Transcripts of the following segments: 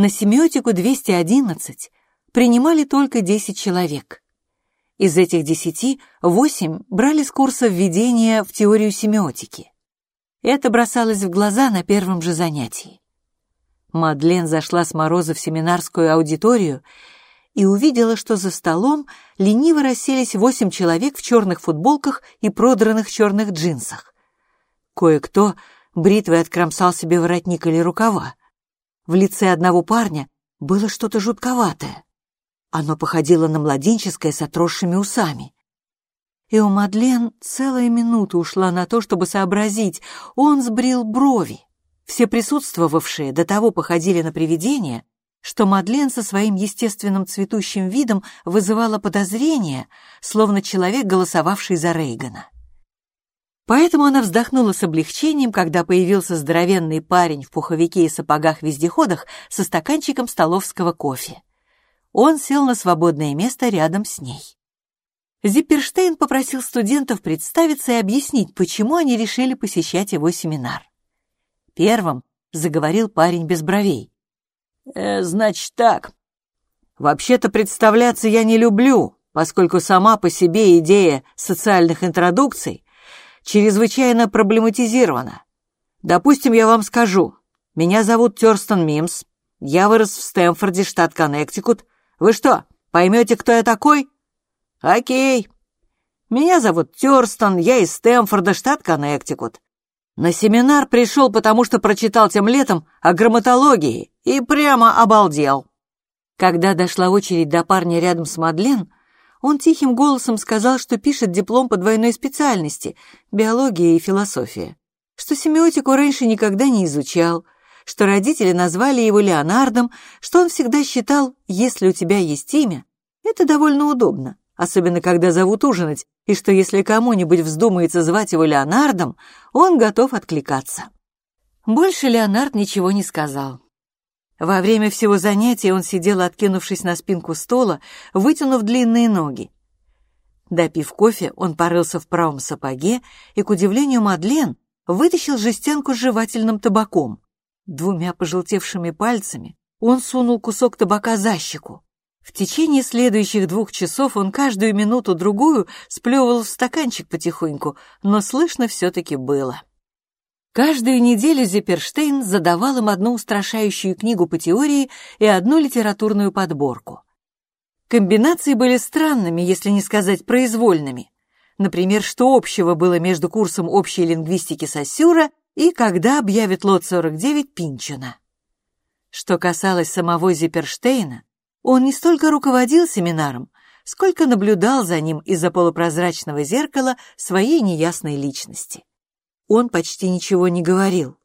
На семиотику 211 принимали только 10 человек. Из этих 10 8 брали с курса введения в теорию семиотики. Это бросалось в глаза на первом же занятии. Мадлен зашла с Мороза в семинарскую аудиторию и увидела, что за столом лениво расселись восемь человек в черных футболках и продранных черных джинсах. Кое-кто бритвой откромсал себе воротник или рукава. В лице одного парня было что-то жутковатое. Оно походило на младенческое с отросшими усами. И у Мадлен целая минута ушла на то, чтобы сообразить, он сбрил брови. Все присутствовавшие до того походили на привидения, что Мадлен со своим естественным цветущим видом вызывала подозрение, словно человек, голосовавший за Рейгана. Поэтому она вздохнула с облегчением, когда появился здоровенный парень в пуховике и сапогах-вездеходах со стаканчиком столовского кофе. Он сел на свободное место рядом с ней. Зипперштейн попросил студентов представиться и объяснить, почему они решили посещать его семинар. Первым заговорил парень без бровей. «Э, «Значит так. Вообще-то представляться я не люблю, поскольку сама по себе идея социальных интродукций чрезвычайно проблематизирована. Допустим, я вам скажу. Меня зовут Терстон Мимс. Я вырос в Стэнфорде, штат Коннектикут. Вы что, поймете, кто я такой? Окей. Меня зовут Терстон, я из Стэнфорда, штат Коннектикут. На семинар пришел, потому что прочитал тем летом о грамматологии и прямо обалдел. Когда дошла очередь до парня рядом с Мадлен, он тихим голосом сказал, что пишет диплом по двойной специальности — биология и философия, что семиотику раньше никогда не изучал, что родители назвали его Леонардом, что он всегда считал, если у тебя есть имя, это довольно удобно, особенно когда зовут ужинать, и что если кому-нибудь вздумается звать его Леонардом, он готов откликаться. Больше Леонард ничего не сказал. Во время всего занятия он сидел, откинувшись на спинку стола, вытянув длинные ноги. Допив кофе, он порылся в правом сапоге и, к удивлению Мадлен, вытащил жестянку с жевательным табаком. Двумя пожелтевшими пальцами он сунул кусок табака за щеку. В течение следующих двух часов он каждую минуту-другую сплевывал в стаканчик потихоньку, но слышно все-таки было. Каждую неделю Зипперштейн задавал им одну устрашающую книгу по теории и одну литературную подборку. Комбинации были странными, если не сказать произвольными. Например, что общего было между курсом общей лингвистики Сосюра и когда объявит лот 49 Пинчина. Что касалось самого Зипперштейна, он не столько руководил семинаром, сколько наблюдал за ним из-за полупрозрачного зеркала своей неясной личности. Он почти ничего не говорил.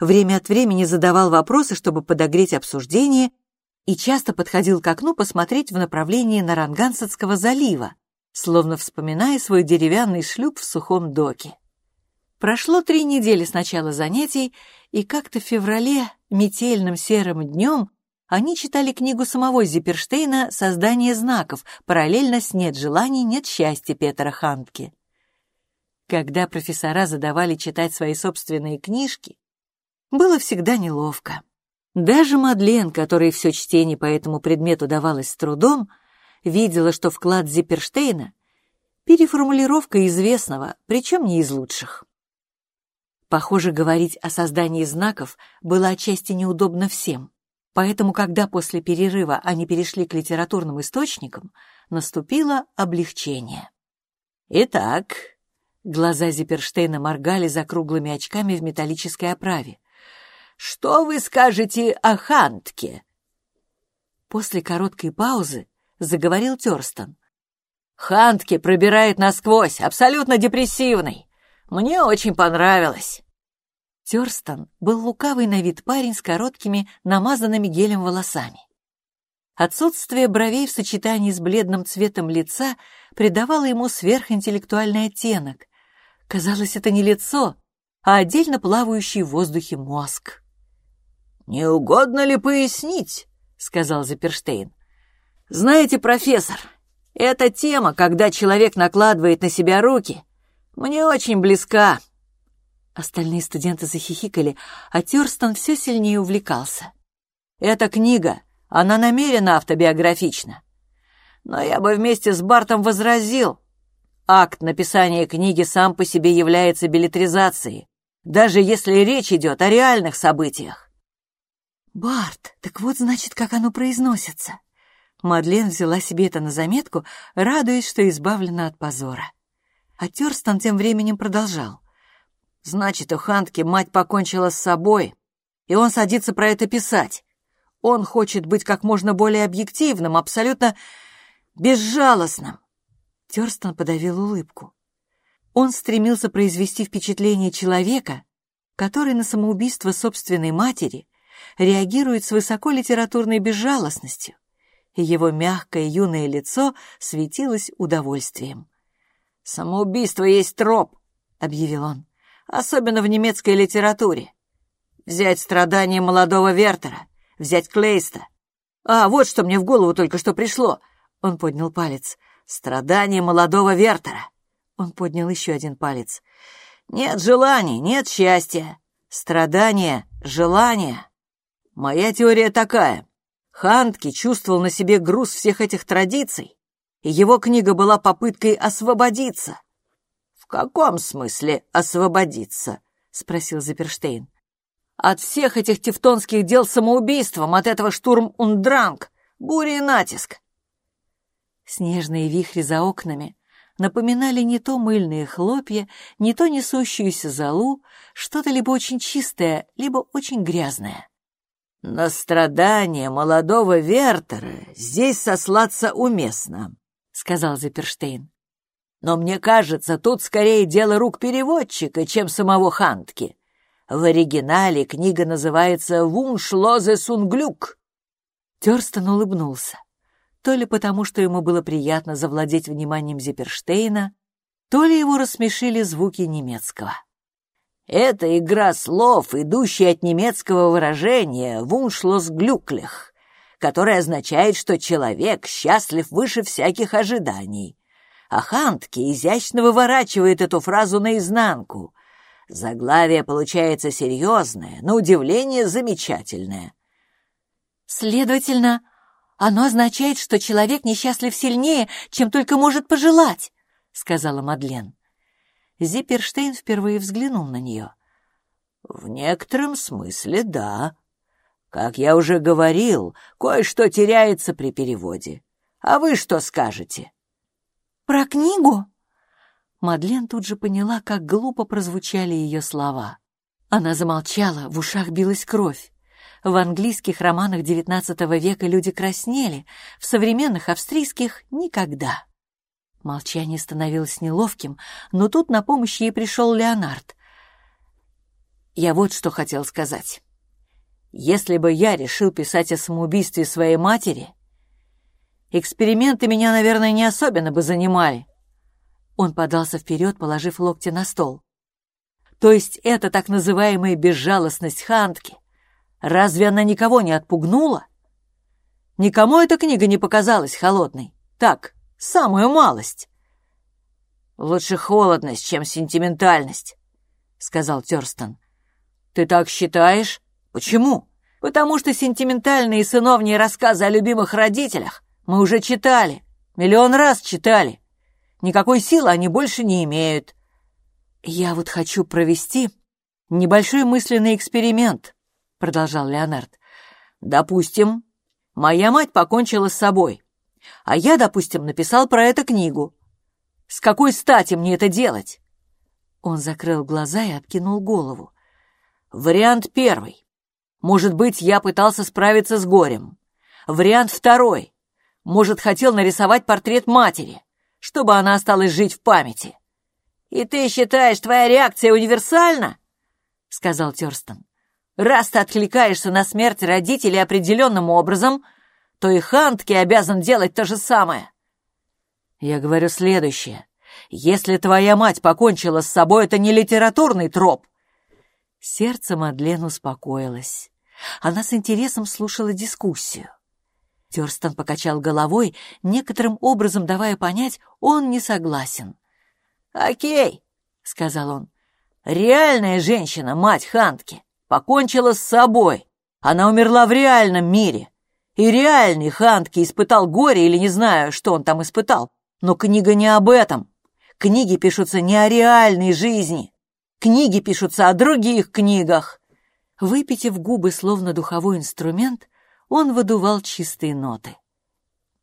Время от времени задавал вопросы, чтобы подогреть обсуждение, и часто подходил к окну посмотреть в направлении Нарангансетского залива, словно вспоминая свой деревянный шлюп в сухом доке. Прошло три недели с начала занятий, и как-то в феврале, метельным серым днем, они читали книгу самого Зипперштейна «Создание знаков», параллельно с «Нет желаний, нет счастья» Петера Хантке. Когда профессора задавали читать свои собственные книжки, было всегда неловко. Даже Мадлен, которой все чтение по этому предмету давалось с трудом, видела, что вклад Зипперштейна — переформулировка известного, причем не из лучших. Похоже, говорить о создании знаков было отчасти неудобно всем. Поэтому, когда после перерыва они перешли к литературным источникам, наступило облегчение. Итак, глаза Зипперштейна моргали за круглыми очками в металлической оправе. Что вы скажете о Хантке? После короткой паузы заговорил Терстон. Хантке пробирает насквозь, абсолютно депрессивный. Мне очень понравилось. Терстон был лукавый на вид парень с короткими, намазанными гелем волосами. Отсутствие бровей в сочетании с бледным цветом лица придавало ему сверхинтеллектуальный оттенок. Казалось, это не лицо, а отдельно плавающий в воздухе мозг. «Не угодно ли пояснить?» — сказал Заперштейн. «Знаете, профессор, эта тема, когда человек накладывает на себя руки, мне очень близка. Остальные студенты захихикали, а Тёрстон все сильнее увлекался. Эта книга, она намеренно автобиографична. Но я бы вместе с Бартом возразил. Акт написания книги сам по себе является билетризацией, даже если речь идет о реальных событиях. «Барт, так вот, значит, как оно произносится». Мадлен взяла себе это на заметку, радуясь, что избавлена от позора. А Тёрстон тем временем продолжал. «Значит, у Хантки мать покончила с собой, и он садится про это писать. Он хочет быть как можно более объективным, абсолютно безжалостным. Тёрстон подавил улыбку. Он стремился произвести впечатление человека, который на самоубийство собственной матери реагирует с высоко литературной безжалостностью, и его мягкое юное лицо светилось удовольствием. «Самоубийство есть троп», — объявил он, — «особенно в немецкой литературе. Взять страдания молодого Вертера, взять Клейста. А, вот что мне в голову только что пришло. Он поднял палец. Страдания молодого Вертера. Он поднял еще один палец. Нет желаний, нет счастья. Страдания, желания. Моя теория такая. Хантки чувствовал на себе груз всех этих традиций, и его книга была попыткой освободиться. «В каком смысле освободиться?» — спросил Заперштейн. От всех этих тевтонских дел самоубийством, от этого штурм ундранг, бури и натиск. Снежные вихри за окнами напоминали не то мыльные хлопья, не то несущуюся золу, что-то либо очень чистое, либо очень грязное. «На страдания молодого Вертера здесь сослаться уместно», — сказал Заперштейн. «Но мне кажется, тут скорее дело рук переводчика, чем самого Хантки. В оригинале книга называется «Вуншлозе Сунглюк». Терстон улыбнулся. То ли потому, что ему было приятно завладеть вниманием Зипперштейна, то ли его рассмешили звуки немецкого. Это игра слов, идущая от немецкого выражения «вуншлосглюклях», которое означает, что человек счастлив выше всяких ожиданий. А Хантке изящно выворачивает эту фразу наизнанку, Заглавие получается серьезное, на удивление замечательное. Следовательно, оно означает, что человек несчастлив сильнее, чем только может пожелать, сказала Мадлен. Зипперштейн впервые взглянул на нее. В некотором смысле, да. Как я уже говорил, кое-что теряется при переводе. А вы что скажете? Про книгу? Мадлен тут же поняла, как глупо прозвучали ее слова. Она замолчала, в ушах билась кровь. В английских романах XIX века люди краснели, в современных австрийских — никогда. Молчание становилось неловким, но тут на помощь ей пришел Леонард. «Я вот что хотел сказать. Если бы я решил писать о самоубийстве своей матери, эксперименты меня, наверное, не особенно бы занимали. Он подался вперед, положив локти на стол. То есть это так называемая безжалостность Хантки. Разве она никого не отпугнула? Никому эта книга не показалась холодной. Так, самую малость. Лучше холодность, чем сентиментальность, — сказал Терстон. Ты так считаешь? Почему? Потому что сентиментальные сыновние рассказы о любимых родителях мы уже читали, миллион раз читали. Никакой силы они больше не имеют. Я вот хочу провести небольшой мысленный эксперимент, продолжал Леонард. Допустим, моя мать покончила с собой, а я, допустим, написал про это книгу. С какой стати мне это делать? Он закрыл глаза и откинул голову. Вариант первый. Может быть, я пытался справиться с горем. Вариант второй. Может, хотел нарисовать портрет матери чтобы она осталась жить в памяти. «И ты считаешь, твоя реакция универсальна?» — сказал Терстон. «Раз ты откликаешься на смерть родителей определенным образом, то и Хантки обязан делать то же самое». «Я говорю следующее. Если твоя мать покончила с собой, это не литературный троп». Сердце Мадлен успокоилось. Она с интересом слушала дискуссию. Терстон покачал головой, некоторым образом давая понять, он не согласен. «Окей», — сказал он, — «реальная женщина, мать Хантки, покончила с собой, Она умерла в реальном мире. И реальный Хантки испытал горе или не знаю, что он там испытал. Но книга не об этом. Книги пишутся не о реальной жизни. Книги пишутся о других книгах. Выпитив губы словно духовой инструмент, он выдувал чистые ноты.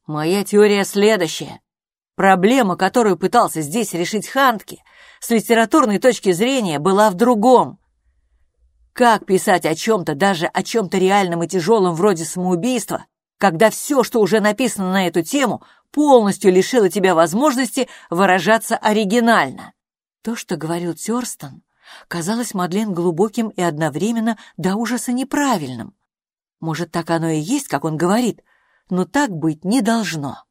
Моя теория следующая. Проблема, которую пытался здесь решить Хантки, с литературной точки зрения была в другом. Как писать о чем-то, даже о чем-то реальном и тяжелом вроде самоубийства, когда все, что уже написано на эту тему, полностью лишило тебя возможности выражаться оригинально? То, что говорил Терстон, казалось Мадлен глубоким и одновременно до ужаса неправильным. Может, так оно и есть, как он говорит, но так быть не должно.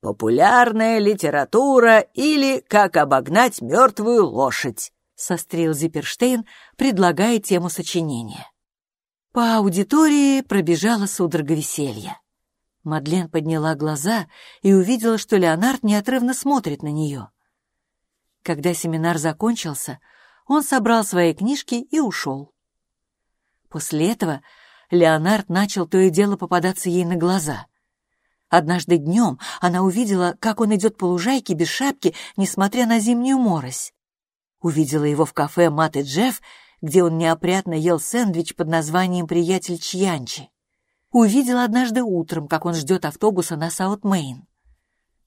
«Популярная литература» или «Как обогнать мертвую лошадь», — сострил Зипперштейн, предлагая тему сочинения. По аудитории пробежала судорога веселья. Мадлен подняла глаза и увидела, что Леонард неотрывно смотрит на нее. Когда семинар закончился, он собрал свои книжки и ушел. После этого Леонард начал то и дело попадаться ей на глаза. Однажды днем она увидела, как он идет по лужайке без шапки, несмотря на зимнюю морось. Увидела его в кафе «Мат и Джефф», где он неопрятно ел сэндвич под названием «Приятель Чьянчи». Увидела однажды утром, как он ждет автобуса на Саут-Мейн.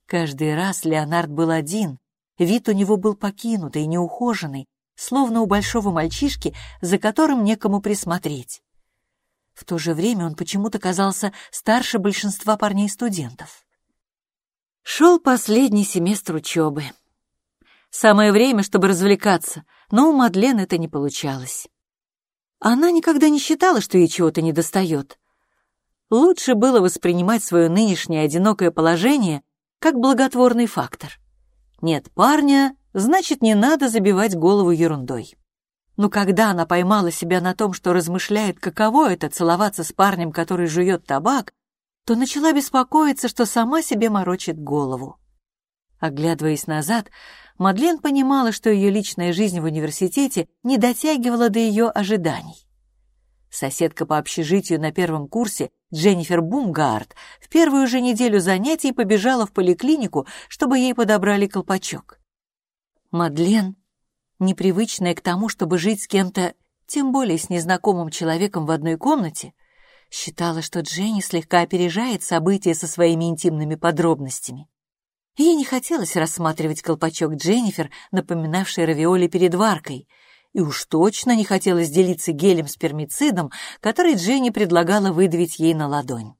Каждый раз Леонард был один, вид у него был покинутый, неухоженный, словно у большого мальчишки, за которым некому присмотреть. В то же время он почему-то казался старше большинства парней-студентов. Шел последний семестр учебы. Самое время, чтобы развлекаться, но у Мадлен это не получалось. Она никогда не считала, что ей чего-то недостает. Лучше было воспринимать свое нынешнее одинокое положение как благотворный фактор. Нет парня, значит, не надо забивать голову ерундой. Но когда она поймала себя на том, что размышляет, каково это целоваться с парнем, который жует табак, то начала беспокоиться, что сама себе морочит голову. Оглядываясь назад, Мадлен понимала, что ее личная жизнь в университете не дотягивала до ее ожиданий. Соседка по общежитию на первом курсе, Дженнифер Бумгард, в первую же неделю занятий побежала в поликлинику, чтобы ей подобрали колпачок. Мадлен непривычная к тому, чтобы жить с кем-то, тем более с незнакомым человеком в одной комнате, считала, что Дженни слегка опережает события со своими интимными подробностями. Ей не хотелось рассматривать колпачок Дженнифер, напоминавший равиоли перед варкой, и уж точно не хотелось делиться гелем с пермицидом, который Дженни предлагала выдавить ей на ладонь.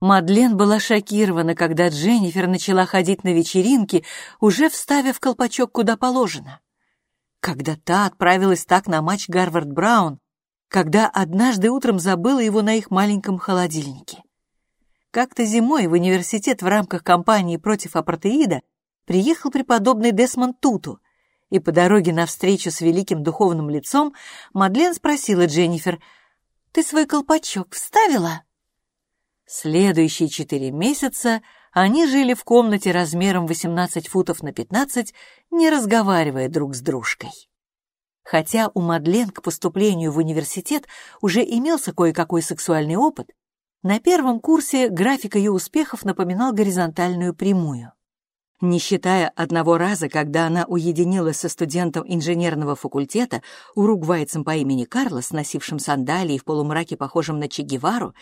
Мадлен была шокирована, когда Дженнифер начала ходить на вечеринки, уже вставив колпачок куда положено когда та отправилась так на матч Гарвард-Браун, когда однажды утром забыла его на их маленьком холодильнике. Как-то зимой в университет в рамках кампании против апартеида приехал преподобный Десмонд Туту, и по дороге навстречу с великим духовным лицом Мадлен спросила Дженнифер, «Ты свой колпачок вставила?» Следующие четыре месяца они жили в комнате размером 18 футов на 15, не разговаривая друг с дружкой. Хотя у Мадлен к поступлению в университет уже имелся кое-какой сексуальный опыт, на первом курсе график ее успехов напоминал горизонтальную прямую. Не считая одного раза, когда она уединилась со студентом инженерного факультета, уругвайцем по имени Карлос, носившим сандалии в полумраке, похожим на Че Гевару,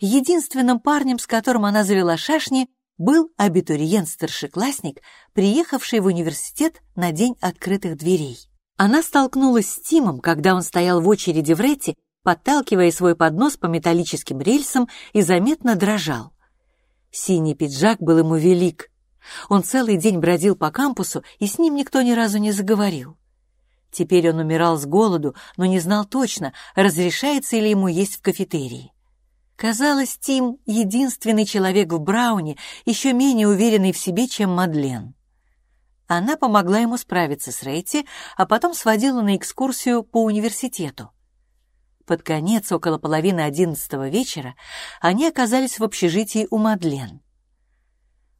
единственным парнем, с которым она завела шашни, был абитуриент-старшеклассник, приехавший в университет на день открытых дверей. Она столкнулась с Тимом, когда он стоял в очереди в Ретте, подталкивая свой поднос по металлическим рельсам и заметно дрожал. Синий пиджак был ему велик. Он целый день бродил по кампусу, и с ним никто ни разу не заговорил. Теперь он умирал с голоду, но не знал точно, разрешается ли ему есть в кафетерии. Казалось, Тим — единственный человек в Брауне, еще менее уверенный в себе, чем Мадлен. Она помогла ему справиться с Рейти, а потом сводила на экскурсию по университету. Под конец, около половины одиннадцатого вечера, они оказались в общежитии у Мадлен.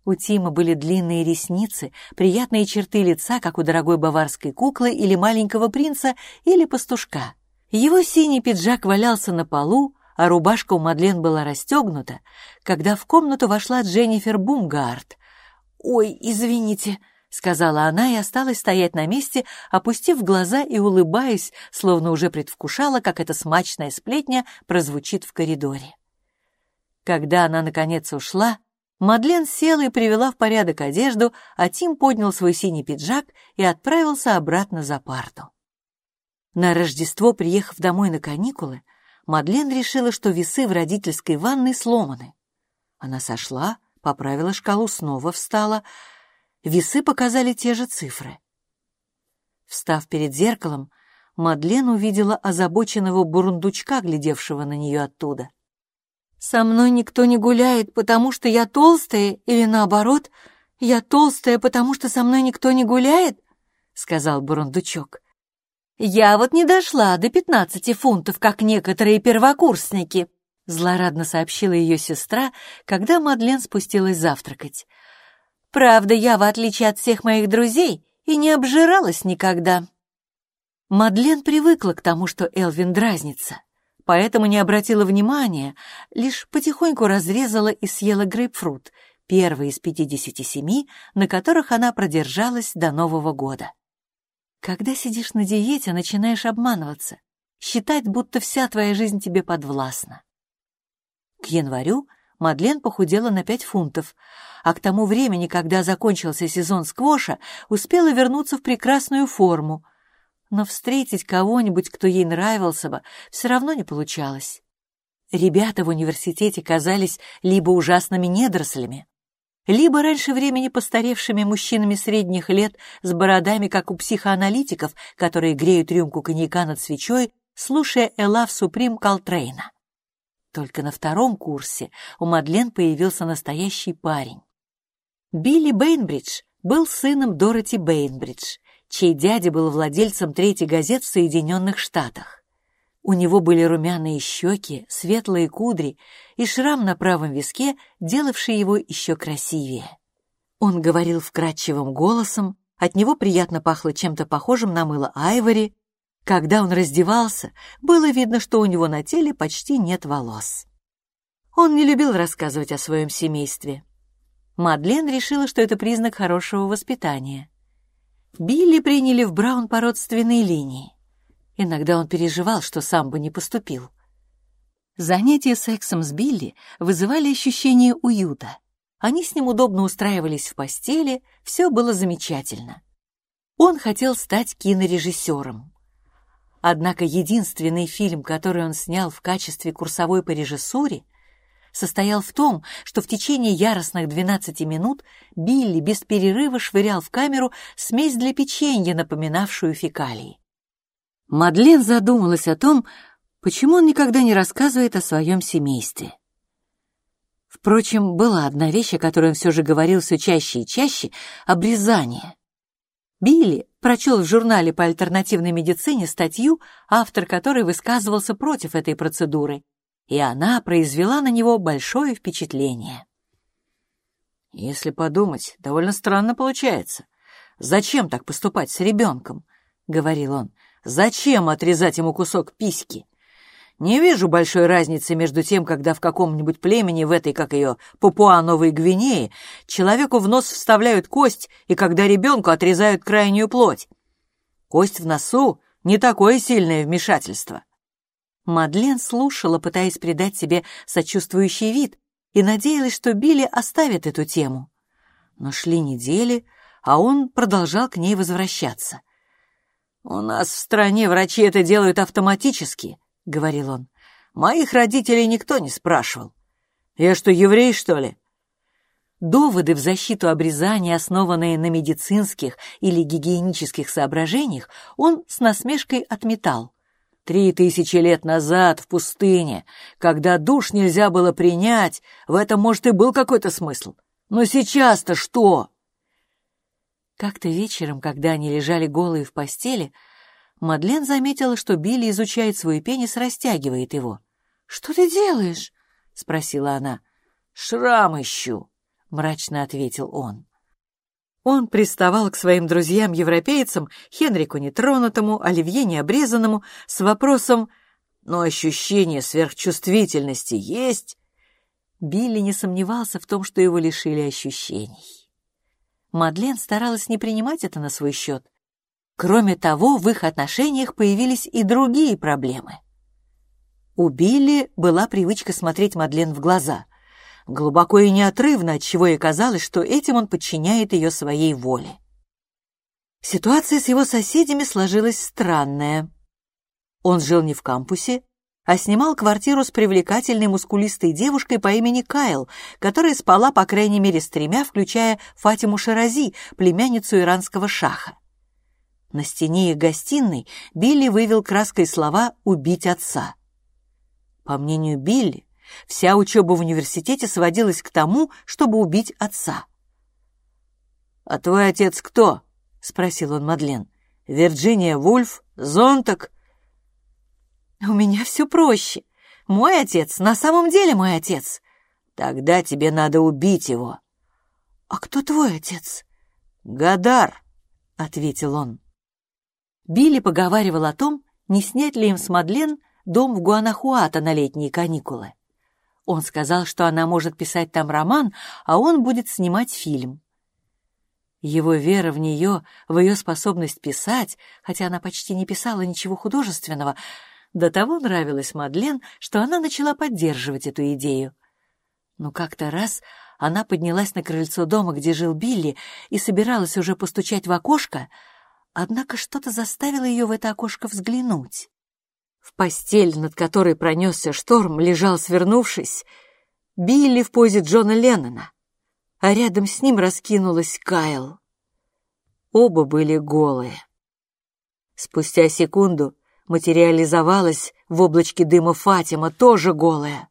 У Тима были длинные ресницы, приятные черты лица, как у дорогой баварской куклы или маленького принца, или пастушка. Его синий пиджак валялся на полу, а рубашка у Мадлен была расстегнута, когда в комнату вошла Дженнифер Бумгард. «Ой, извините», — сказала она и осталась стоять на месте, опустив глаза и улыбаясь, словно уже предвкушала, как эта смачная сплетня прозвучит в коридоре. Когда она, наконец, ушла, Мадлен села и привела в порядок одежду, а Тим поднял свой синий пиджак и отправился обратно за парту. На Рождество, приехав домой на каникулы, Мадлен решила, что весы в родительской ванной сломаны. Она сошла, поправила шкалу, снова встала. Весы показали те же цифры. Встав перед зеркалом, Мадлен увидела озабоченного бурундучка, глядевшего на нее оттуда. «Со мной никто не гуляет, потому что я толстая, или наоборот, я толстая, потому что со мной никто не гуляет?» — сказал бурундучок. «Я вот не дошла до пятнадцати фунтов, как некоторые первокурсники», — злорадно сообщила ее сестра, когда Мадлен спустилась завтракать. «Правда, я, в отличие от всех моих друзей, и не обжиралась никогда». Мадлен привыкла к тому, что Элвин дразнится, поэтому не обратила внимания, лишь потихоньку разрезала и съела грейпфрут, первый из пятидесяти семи, на которых она продержалась до Нового года. Когда сидишь на диете, начинаешь обманываться, считать, будто вся твоя жизнь тебе подвластна. К январю Мадлен похудела на пять фунтов, а к тому времени, когда закончился сезон сквоша, успела вернуться в прекрасную форму. Но встретить кого-нибудь, кто ей нравился бы, все равно не получалось. Ребята в университете казались либо ужасными недорослями, либо раньше времени постаревшими мужчинами средних лет с бородами, как у психоаналитиков, которые греют рюмку коньяка над свечой, слушая Элав Суприм Колтрейна. Только на втором курсе у Мадлен появился настоящий парень. Билли Бейнбридж был сыном Дороти Бейнбридж, чей дядя был владельцем третьей газет в Соединенных Штатах. У него были румяные щеки, светлые кудри и шрам на правом виске, делавший его еще красивее. Он говорил вкрадчивым голосом, от него приятно пахло чем-то похожим на мыло айвори. Когда он раздевался, было видно, что у него на теле почти нет волос. Он не любил рассказывать о своем семействе. Мадлен решила, что это признак хорошего воспитания. Билли приняли в Браун по родственной линии. Иногда он переживал, что сам бы не поступил. Занятия сексом с Билли вызывали ощущение уюта. Они с ним удобно устраивались в постели, все было замечательно. Он хотел стать кинорежиссером. Однако единственный фильм, который он снял в качестве курсовой по режиссуре, состоял в том, что в течение яростных 12 минут Билли без перерыва швырял в камеру смесь для печенья, напоминавшую фекалии. Мадлен задумалась о том, почему он никогда не рассказывает о своем семействе. Впрочем, была одна вещь, о которой он все же говорил все чаще и чаще — обрезание. Билли прочел в журнале по альтернативной медицине статью, автор которой высказывался против этой процедуры, и она произвела на него большое впечатление. «Если подумать, довольно странно получается. Зачем так поступать с ребенком?» — говорил он. Зачем отрезать ему кусок письки? Не вижу большой разницы между тем, когда в каком-нибудь племени, в этой, как ее, Папуа-Новой Гвинеи, человеку в нос вставляют кость, и когда ребенку отрезают крайнюю плоть. Кость в носу — не такое сильное вмешательство. Мадлен слушала, пытаясь придать себе сочувствующий вид, и надеялась, что Билли оставит эту тему. Но шли недели, а он продолжал к ней возвращаться. «У нас в стране врачи это делают автоматически», — говорил он. «Моих родителей никто не спрашивал. Я что, еврей, что ли?» Доводы в защиту обрезания, основанные на медицинских или гигиенических соображениях, он с насмешкой отметал. Три тысячи лет назад в пустыне, когда душ нельзя было принять, в этом, может, и был какой-то смысл. Но сейчас-то что? Как-то вечером, когда они лежали голые в постели, Мадлен заметила, что Билли изучает свой пенис, растягивает его. «Что ты делаешь?» — спросила она. «Шрам ищу», — мрачно ответил он. Он приставал к своим друзьям-европейцам, Хенрику Нетронутому, Оливье Необрезанному, с вопросом но ощущение сверхчувствительности есть. Билли не сомневался в том, что его лишили ощущений. Мадлен старалась не принимать это на свой счет. Кроме того, в их отношениях появились и другие проблемы. У Билли была привычка смотреть Мадлен в глаза, глубоко и неотрывно, отчего ей казалось, что этим он подчиняет ее своей воле. Ситуация с его соседями сложилась странная. Он жил не в кампусе, а снимал квартиру с привлекательной мускулистой девушкой по имени Кайл, которая спала, по крайней мере, с тремя, включая Фатиму Шарази, племянницу иранского шаха. На стене их гостиной Билли вывел краской слова «убить отца». По мнению Билли, вся учеба в университете сводилась к тому, чтобы убить отца. «А твой отец кто?» — спросил он Мадлен. «Вирджиния Вульф? Зонтак?» «У меня все проще. Мой отец на самом деле мой отец. Тогда тебе надо убить его». «А кто твой отец?» «Гадар», — ответил он. Билли поговаривал о том, не снять ли им с Мадлен дом в Гуанахуато на летние каникулы. Он сказал, что она может писать там роман, а он будет снимать фильм. Его вера в нее, в ее способность писать, хотя она почти не писала ничего художественного, до того нравилась Мадлен, что она начала поддерживать эту идею. Но как-то раз она поднялась на крыльцо дома, где жил Билли, и собиралась уже постучать в окошко, однако что-то заставило ее в это окошко взглянуть. В постель, над которой пронесся шторм, лежал, свернувшись, Билли в позе Джона Леннона, а рядом с ним раскинулась Кайл. Оба были голые. Спустя секунду материализовалась в облачке дыма Фатима, тоже голая.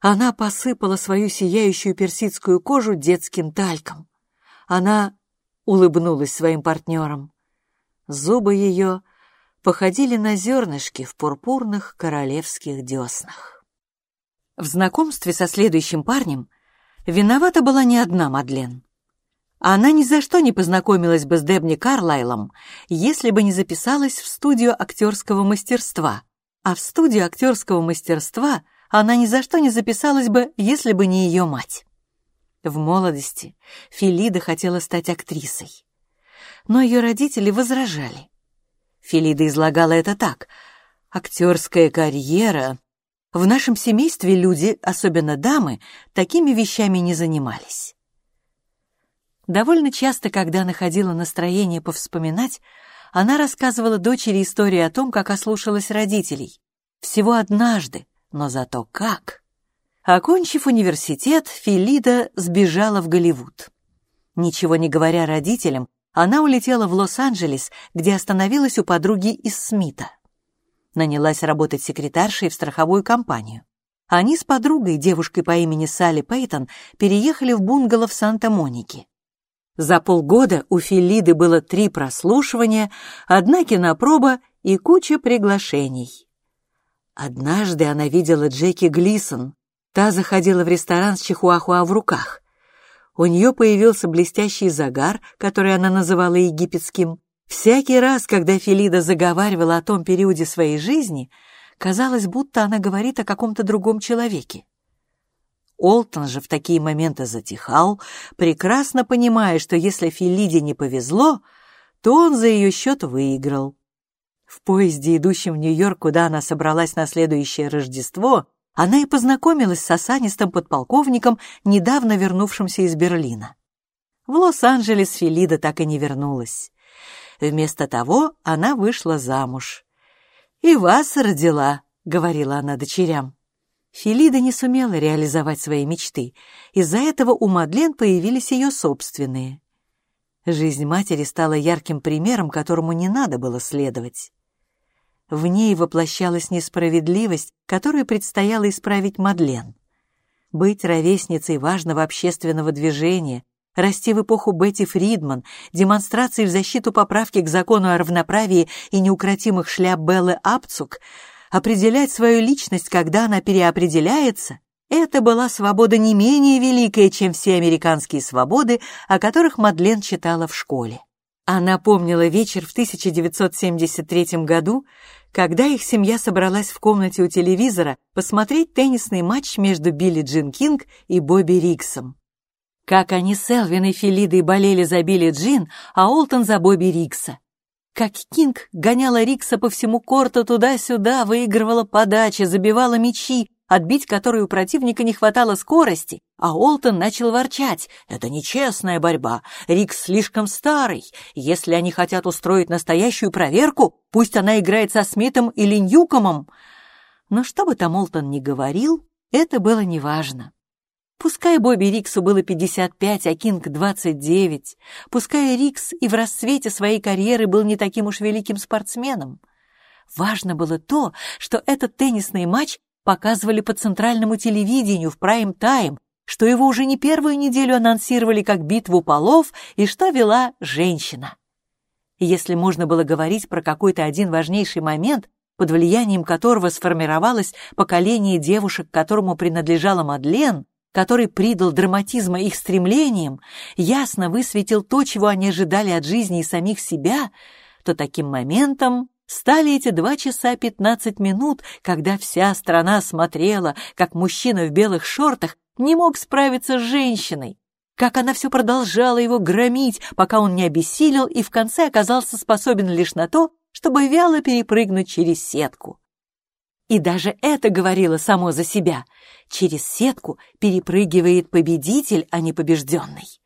Она посыпала свою сияющую персидскую кожу детским тальком. Она улыбнулась своим партнерам. Зубы ее походили на зернышки в пурпурных королевских деснах. В знакомстве со следующим парнем виновата была не одна Мадлен. Она ни за что не познакомилась бы с Дебни Карлайлом, если бы не записалась в студию актерского мастерства. А в студию актерского мастерства она ни за что не записалась бы, если бы не ее мать. В молодости Филида хотела стать актрисой. Но ее родители возражали. Филида излагала это так. «Актерская карьера...» В нашем семействе люди, особенно дамы, такими вещами не занимались. Довольно часто, когда находила настроение повспоминать, она рассказывала дочери истории о том, как ослушалась родителей. Всего однажды, но зато как. Окончив университет, Филида сбежала в Голливуд. Ничего не говоря родителям, она улетела в Лос-Анджелес, где остановилась у подруги из Смита. Нанялась работать секретаршей в страховую компанию. Они с подругой, девушкой по имени Салли Пейтон, переехали в бунгало в Санта-Монике. За полгода у Филиды было три прослушивания, одна кинопроба и куча приглашений. Однажды она видела Джеки Глисон. Та заходила в ресторан с чихуахуа в руках. У нее появился блестящий загар, который она называла египетским. Всякий раз, когда Филида заговаривала о том периоде своей жизни, казалось, будто она говорит о каком-то другом человеке. Олтон же в такие моменты затихал, прекрасно понимая, что если Филиде не повезло, то он за ее счет выиграл. В поезде, идущем в Нью-Йорк, куда она собралась на следующее Рождество, она и познакомилась с осанистым подполковником, недавно вернувшимся из Берлина. В Лос-Анджелес Филида так и не вернулась. Вместо того она вышла замуж. «И вас родила», — говорила она дочерям. Филида не сумела реализовать свои мечты. Из-за этого у Мадлен появились ее собственные. Жизнь матери стала ярким примером, которому не надо было следовать. В ней воплощалась несправедливость, которую предстояло исправить Мадлен. Быть ровесницей важного общественного движения, расти в эпоху Бетти Фридман, демонстрации в защиту поправки к закону о равноправии и неукротимых шляп Беллы Апцук — определять свою личность, когда она переопределяется, это была свобода не менее великая, чем все американские свободы, о которых Мадлен читала в школе. Она помнила вечер в 1973 году, когда их семья собралась в комнате у телевизора посмотреть теннисный матч между Билли Джин Кинг и Бобби Риксом. Как они с Элвин и Филлидой болели за Билли Джин, а Олтон за Бобби Рикса. Как Кинг гоняла Рикса по всему корту туда-сюда, выигрывала подачи, забивала мячи, отбить которые у противника не хватало скорости, а Олтон начал ворчать. «Это нечестная борьба. Рикс слишком старый. Если они хотят устроить настоящую проверку, пусть она играет со Смитом или Ньюкомом». Но что бы там Олтон ни говорил, это было неважно. Пускай Бобби Риксу было 55, а Кинг 29, пускай Рикс и в расцвете своей карьеры был не таким уж великим спортсменом. Важно было то, что этот теннисный матч показывали по центральному телевидению в прайм-тайм, что его уже не первую неделю анонсировали как битву полов и что вела женщина. Если можно было говорить про какой-то один важнейший момент, под влиянием которого сформировалось поколение девушек, которому принадлежала Мадлен, который придал драматизма их стремлениям, ясно высветил то, чего они ожидали от жизни и самих себя, то таким моментом стали эти два часа пятнадцать минут, когда вся страна смотрела, как мужчина в белых шортах не мог справиться с женщиной, как она все продолжала его громить, пока он не обессилел и в конце оказался способен лишь на то, чтобы вяло перепрыгнуть через сетку. И даже это говорило само за себя. Через сетку перепрыгивает победитель, а не побежденный.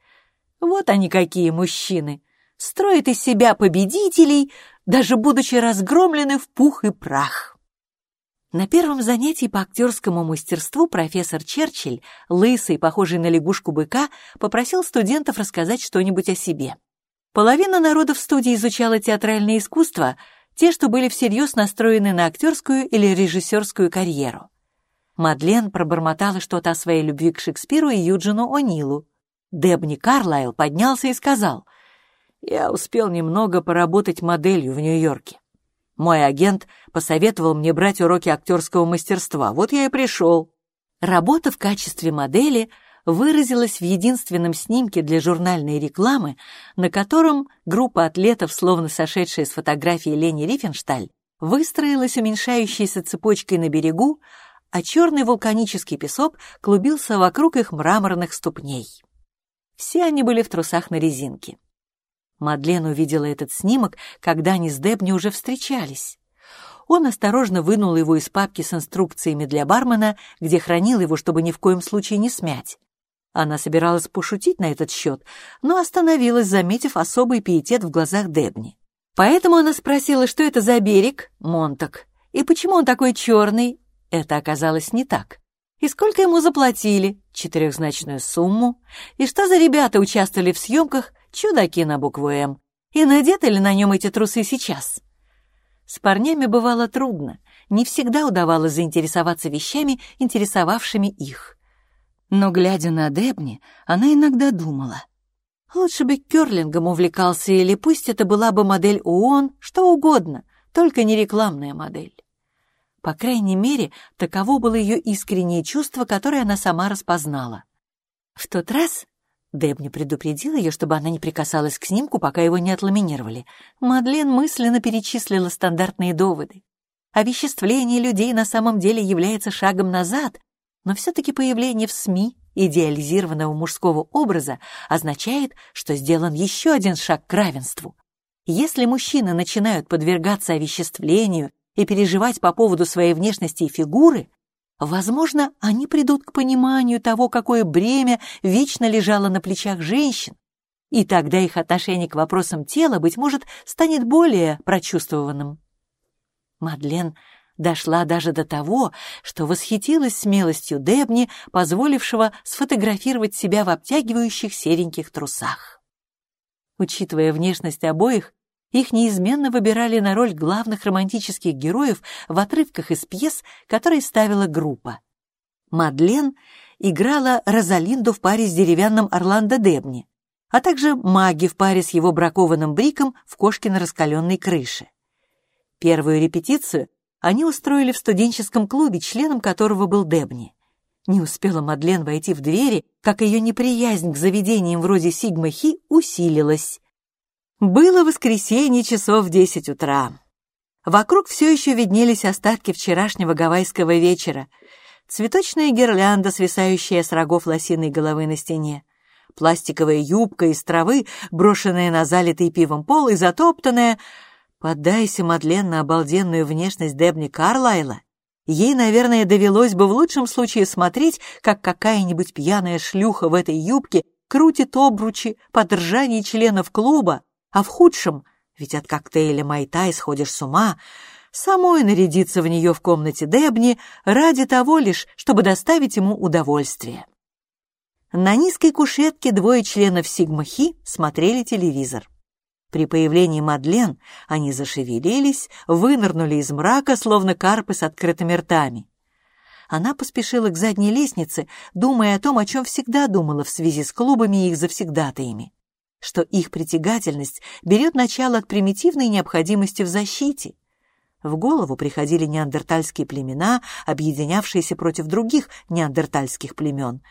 Вот они какие мужчины. Строят из себя победителей, даже будучи разгромлены в пух и прах. На первом занятии по актерскому мастерству профессор Черчилль, лысый, похожий на лягушку-быка, попросил студентов рассказать что-нибудь о себе. Половина народа в студии изучала театральное искусство — те, что были всерьез настроены на актерскую или режиссерскую карьеру. Мадлен пробормотала что-то о своей любви к Шекспиру и Юджину О'Нилу. Дебни Карлайл поднялся и сказал, «Я успел немного поработать моделью в Нью-Йорке. Мой агент посоветовал мне брать уроки актерского мастерства, вот я и пришел». Работа в качестве модели — выразилась в единственном снимке для журнальной рекламы, на котором группа атлетов, словно сошедшая с фотографии Лени Рифеншталь, выстроилась уменьшающейся цепочкой на берегу, а черный вулканический песок клубился вокруг их мраморных ступней. Все они были в трусах на резинке. Мадлен увидела этот снимок, когда они с Дебни уже встречались. Он осторожно вынул его из папки с инструкциями для бармена, где хранил его, чтобы ни в коем случае не смять. Она собиралась пошутить на этот счет, но остановилась, заметив особый пиетет в глазах Дебни. Поэтому она спросила, что это за берег, Монтак, и почему он такой черный. Это оказалось не так. И сколько ему заплатили? Четырехзначную сумму. И что за ребята участвовали в съемках «Чудаки» на букву «М»? И надеты ли на нем эти трусы сейчас? С парнями бывало трудно. Не всегда удавалось заинтересоваться вещами, интересовавшими их. Но, глядя на Дебни, она иногда думала. Лучше бы керлингом увлекался, или пусть это была бы модель ООН, что угодно, только не рекламная модель. По крайней мере, таково было ее искреннее чувство, которое она сама распознала. В тот раз Дебни предупредила ее, чтобы она не прикасалась к снимку, пока его не отламинировали. Мадлен мысленно перечислила стандартные доводы. Овеществление людей на самом деле является шагом назад, но все-таки появление в СМИ идеализированного мужского образа означает, что сделан еще один шаг к равенству. Если мужчины начинают подвергаться овеществлению и переживать по поводу своей внешности и фигуры, возможно, они придут к пониманию того, какое бремя вечно лежало на плечах женщин, и тогда их отношение к вопросам тела, быть может, станет более прочувствованным. Мадлен дошла даже до того, что восхитилась смелостью Дебни, позволившего сфотографировать себя в обтягивающих сереньких трусах. Учитывая внешность обоих, их неизменно выбирали на роль главных романтических героев в отрывках из пьес, которые ставила группа. Мадлен играла Розалинду в паре с деревянным Орландо Дебни, а также Маги в паре с его бракованным Бриком в кошкино раскаленной крыше. Первую репетицию они устроили в студенческом клубе, членом которого был Дебни. Не успела Мадлен войти в двери, как ее неприязнь к заведениям вроде Сигма-Хи усилилась. Было воскресенье часов десять утра. Вокруг все еще виднелись остатки вчерашнего гавайского вечера. Цветочная гирлянда, свисающая с рогов лосиной головы на стене. Пластиковая юбка из травы, брошенная на залитый пивом пол и затоптанная. Поддайся, Мадлен, на обалденную внешность Дебни Карлайла. Ей, наверное, довелось бы в лучшем случае смотреть, как какая-нибудь пьяная шлюха в этой юбке крутит обручи под ржание членов клуба, а в худшем, ведь от коктейля Майтай сходишь с ума, самой нарядиться в нее в комнате Дебни ради того лишь, чтобы доставить ему удовольствие. На низкой кушетке двое членов Сигма-Хи смотрели телевизор. При появлении Мадлен они зашевелились, вынырнули из мрака, словно карпы с открытыми ртами. Она поспешила к задней лестнице, думая о том, о чем всегда думала в связи с клубами и их завсегдатаями, что их притягательность берет начало от примитивной необходимости в защите. В голову приходили неандертальские племена, объединявшиеся против других неандертальских племен,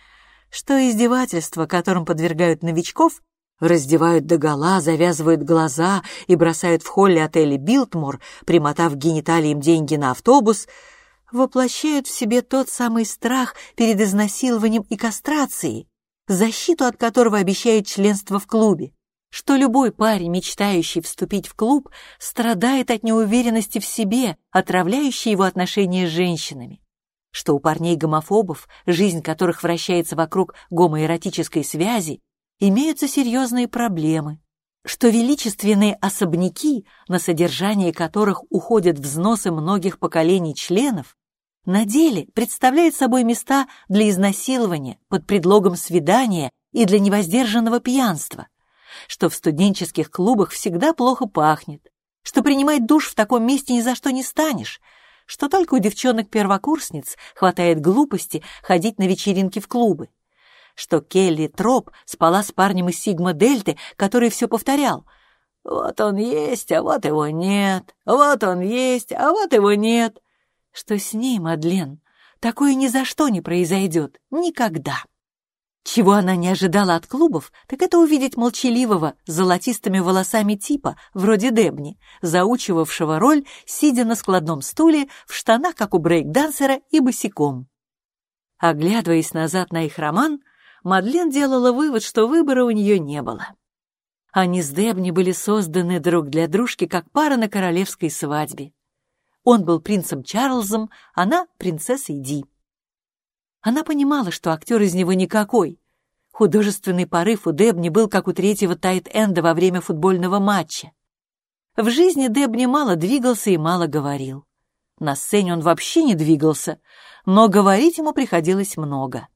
что издевательства, которым подвергают новичков, раздевают догола, завязывают глаза и бросают в холле отеля «Билтмор», примотав гениталиям деньги на автобус, воплощают в себе тот самый страх перед изнасилованием и кастрацией, защиту от которого обещает членство в клубе, что любой парень, мечтающий вступить в клуб, страдает от неуверенности в себе, отравляющей его отношения с женщинами, что у парней-гомофобов, жизнь которых вращается вокруг гомоэротической связи, имеются серьезные проблемы, что величественные особняки, на содержание которых уходят взносы многих поколений членов, на деле представляют собой места для изнасилования под предлогом свидания и для невоздержанного пьянства, что в студенческих клубах всегда плохо пахнет, что принимать душ в таком месте ни за что не станешь, что только у девчонок-первокурсниц хватает глупости ходить на вечеринки в клубы, что Келли Троп спала с парнем из Сигма-Дельты, который все повторял. «Вот он есть, а вот его нет, вот он есть, а вот его нет». Что с ней, Мадлен, такое ни за что не произойдет, никогда. Чего она не ожидала от клубов, так это увидеть молчаливого, с золотистыми волосами типа, вроде Дебни, заучивавшего роль, сидя на складном стуле, в штанах, как у брейк-дансера, и босиком. Оглядываясь назад на их роман, Мадлен делала вывод, что выбора у нее не было. Они с Дебни были созданы друг для дружки, как пара на королевской свадьбе. Он был принцем Чарльзом, она — принцессой Ди. Она понимала, что актер из него никакой. Художественный порыв у Дебни был, как у третьего тайт-энда во время футбольного матча. В жизни Дебни мало двигался и мало говорил. На сцене он вообще не двигался, но говорить ему приходилось много.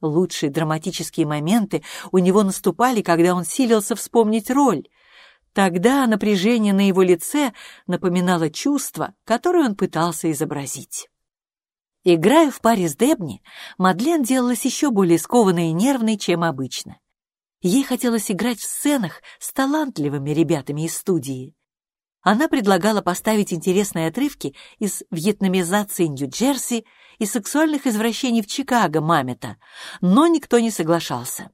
Лучшие драматические моменты у него наступали, когда он силился вспомнить роль. Тогда напряжение на его лице напоминало чувство, которое он пытался изобразить. Играя в паре с Дебни, Мадлен делалась еще более скованной и нервной, чем обычно. Ей хотелось играть в сценах с талантливыми ребятами из студии. Она предлагала поставить интересные отрывки из вьетнамизации Нью-Джерси и сексуальных извращений в Чикаго Мамета, но никто не соглашался.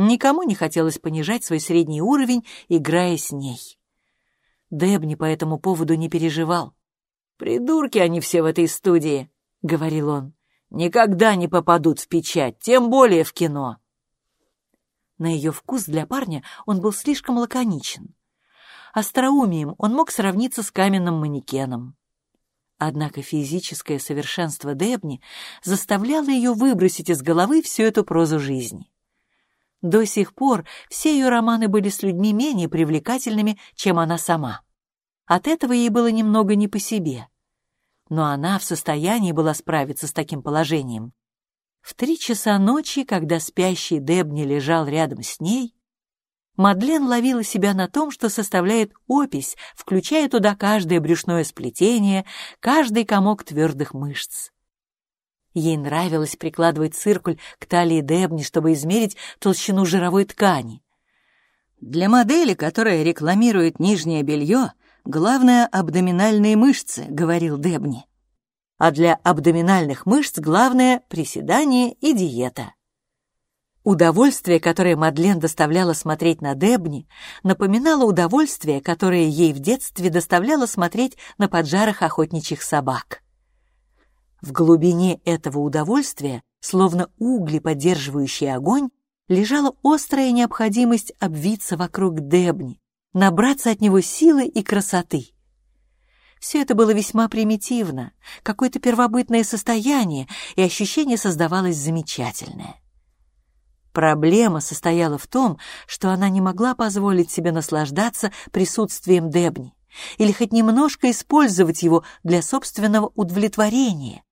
Никому не хотелось понижать свой средний уровень, играя с ней. Дебни по этому поводу не переживал. «Придурки они все в этой студии», — говорил он. «Никогда не попадут в печать, тем более в кино». На ее вкус для парня он был слишком лаконичен. Остроумием он мог сравниться с каменным манекеном. Однако физическое совершенство Дебни заставляло ее выбросить из головы всю эту прозу жизни. До сих пор все ее романы были с людьми менее привлекательными, чем она сама. От этого ей было немного не по себе. Но она в состоянии была справиться с таким положением. В три часа ночи, когда спящий Дебни лежал рядом с ней, Мадлен ловила себя на том, что составляет опись, включая туда каждое брюшное сплетение, каждый комок твердых мышц. Ей нравилось прикладывать циркуль к талии Дебни, чтобы измерить толщину жировой ткани. Для модели, которая рекламирует нижнее белье, главное — абдоминальные мышцы, — говорил Дебни. А для абдоминальных мышц главное — приседание и диета. Удовольствие, которое Мадлен доставляла смотреть на Дебни, напоминало удовольствие, которое ей в детстве доставляло смотреть на поджарых охотничьих собак. В глубине этого удовольствия, словно угли, поддерживающие огонь, лежала острая необходимость обвиться вокруг Дебни, набраться от него силы и красоты. Все это было весьма примитивно, какое-то первобытное состояние, и ощущение создавалось замечательное. Проблема состояла в том, что она не могла позволить себе наслаждаться присутствием Дебни или хоть немножко использовать его для собственного удовлетворения.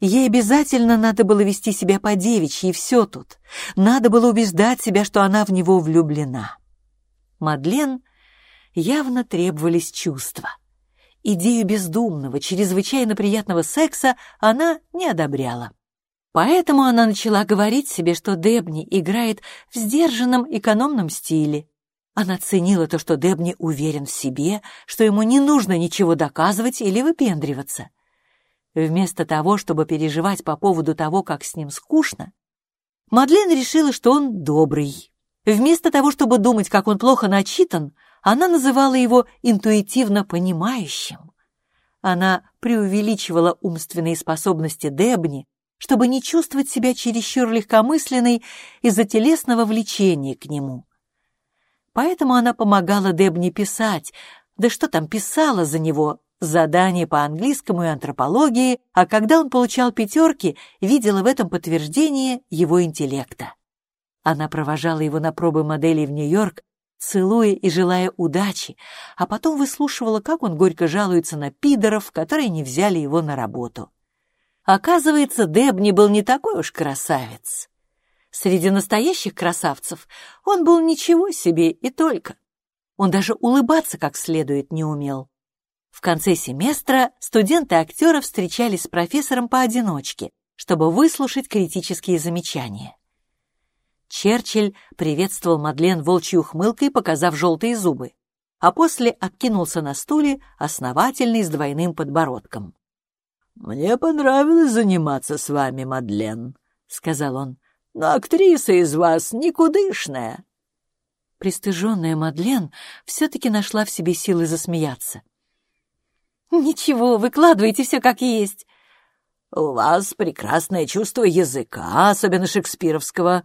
Ей обязательно надо было вести себя по-девичьи, и все тут. Надо было убеждать себя, что она в него влюблена. Мадлен явно требовались чувства. Идею бездумного, чрезвычайно приятного секса она не одобряла. Поэтому она начала говорить себе, что Дебни играет в сдержанном экономном стиле. Она ценила то, что Дебни уверен в себе, что ему не нужно ничего доказывать или выпендриваться. Вместо того, чтобы переживать по поводу того, как с ним скучно, Мадлен решила, что он добрый. Вместо того, чтобы думать, как он плохо начитан, она называла его интуитивно понимающим. Она преувеличивала умственные способности Дебни, чтобы не чувствовать себя чересчур легкомысленной из-за телесного влечения к нему. Поэтому она помогала Дебни писать, да что там писала за него, задания по английскому и антропологии, а когда он получал пятерки, видела в этом подтверждение его интеллекта. Она провожала его на пробы моделей в Нью-Йорк, целуя и желая удачи, а потом выслушивала, как он горько жалуется на пидоров, которые не взяли его на работу. Оказывается, Дебни был не такой уж красавец. Среди настоящих красавцев он был ничего себе и только. Он даже улыбаться как следует не умел. В конце семестра студенты актера встречались с профессором поодиночке, чтобы выслушать критические замечания. Черчилль приветствовал Мадлен волчьей ухмылкой, показав желтые зубы, а после откинулся на стуле, основательный с двойным подбородком. «Мне понравилось заниматься с вами, Мадлен», — сказал он. «Но актриса из вас никудышная». Пристыженная Мадлен все-таки нашла в себе силы засмеяться. «Ничего, выкладывайте все как есть». «У вас прекрасное чувство языка, особенно шекспировского,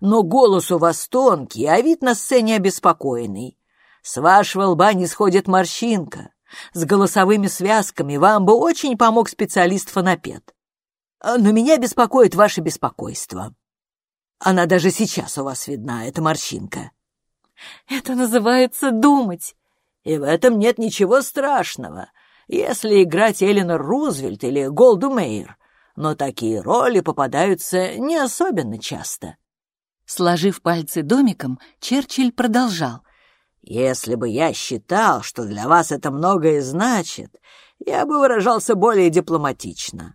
но голос у вас тонкий, а вид на сцене обеспокоенный. С вашего лба не сходит морщинка. С голосовыми связками вам бы очень помог специалист-фонопед. Но меня беспокоит ваше беспокойство. Она даже сейчас у вас видна, эта морщинка. Это называется думать. И в этом нет ничего страшного, если играть Эленор Рузвельт или Голду Мейер. Но такие роли попадаются не особенно часто. Сложив пальцы домиком, Черчилль продолжал. «Если бы я считал, что для вас это многое значит, я бы выражался более дипломатично.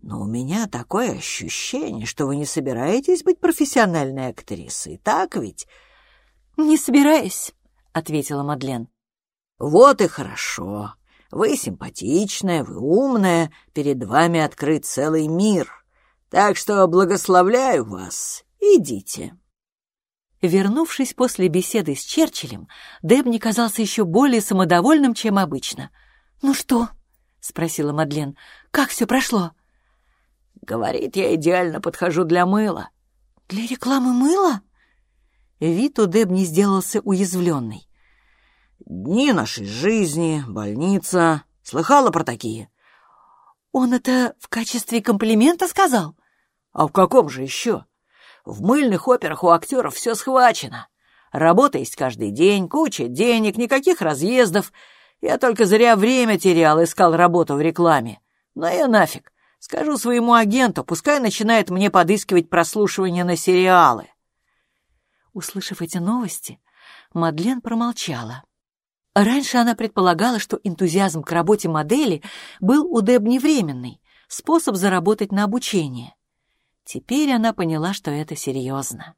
Но у меня такое ощущение, что вы не собираетесь быть профессиональной актрисой, так ведь?» «Не собираюсь», — ответила Мадлен. «Вот и хорошо. Вы симпатичная, вы умная, перед вами открыт целый мир. Так что благословляю вас Идите». Вернувшись после беседы с Черчиллем, Дебни казался еще более самодовольным, чем обычно. «Ну что?» — спросила Мадлен. «Как все прошло?» «Говорит, я идеально подхожу для мыла». «Для рекламы мыла?» Вид у Дебни сделался уязвленный. «Дни нашей жизни, больница. Слыхала про такие?» «Он это в качестве комплимента сказал?» «А в каком же еще?» В мыльных операх у актеров все схвачено. Работа есть каждый день, куча денег, никаких разъездов. Я только зря время терял, искал работу в рекламе. Но я нафиг. Скажу своему агенту, пускай начинает мне подыскивать прослушивание на сериалы. Услышав эти новости, Мадлен промолчала. Раньше она предполагала, что энтузиазм к работе модели был у Деб невременный, способ заработать на обучение. Теперь она поняла, что это серьезно.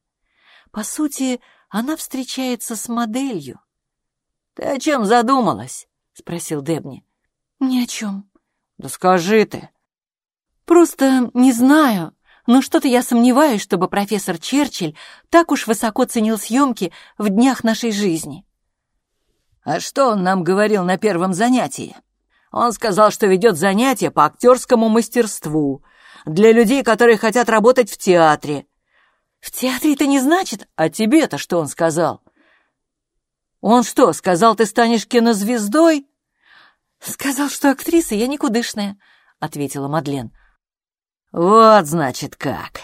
По сути, она встречается с моделью. «Ты о чем задумалась?» — спросил Дебни. «Ни о чем». «Да скажи ты». «Просто не знаю. Но что-то я сомневаюсь, чтобы профессор Черчилль так уж высоко ценил съемки в днях нашей жизни. А что он нам говорил на первом занятии? Он сказал, что ведет занятия по актерскому мастерству для людей, которые хотят работать в театре. В театре это не значит, а тебе-то что он сказал? Он что, сказал, ты станешь кинозвездой? Сказал, что актриса я никудышная, ответила Мадлен. Вот, значит, как.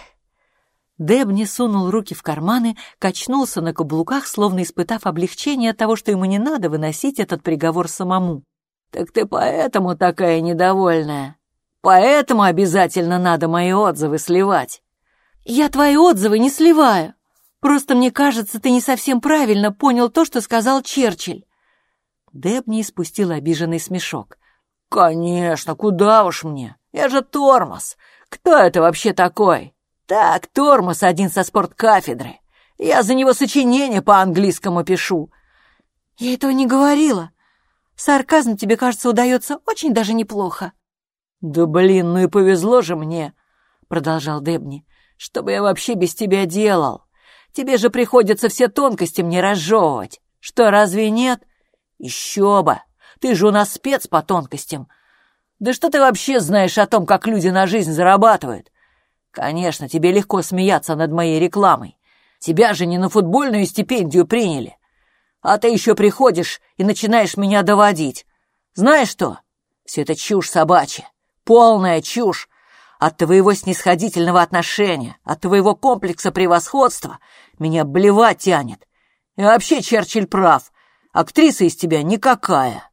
Дебни сунул руки в карманы, качнулся на каблуках, словно испытав облегчение от того, что ему не надо выносить этот приговор самому. «Так ты поэтому такая недовольная? Поэтому обязательно надо мои отзывы сливать?» «Я твои отзывы не сливаю. Просто мне кажется, ты не совсем правильно понял то, что сказал Черчилль». Дебни спустил обиженный смешок. «Конечно, куда уж мне? Я же тормоз. Кто это вообще такой?» «Так, тормоз один со спорткафедры. Я за него сочинение по-английскому пишу». «Я этого не говорила. Сарказм тебе, кажется, удается очень даже неплохо». «Да блин, ну и повезло же мне», — продолжал Дебни, «что бы я вообще без тебя делал? Тебе же приходится все тонкости мне разжевывать. Что, разве нет? Еще бы! Ты же у нас спец по тонкостям. Да что ты вообще знаешь о том, как люди на жизнь зарабатывают? Конечно, тебе легко смеяться над моей рекламой. Тебя же не на футбольную стипендию приняли. А ты еще приходишь и начинаешь меня доводить. Знаешь что? Все это чушь собачья. Полная чушь. От твоего снисходительного отношения, от твоего комплекса превосходства меня блевать тянет. И вообще Черчилль прав. Актриса из тебя никакая.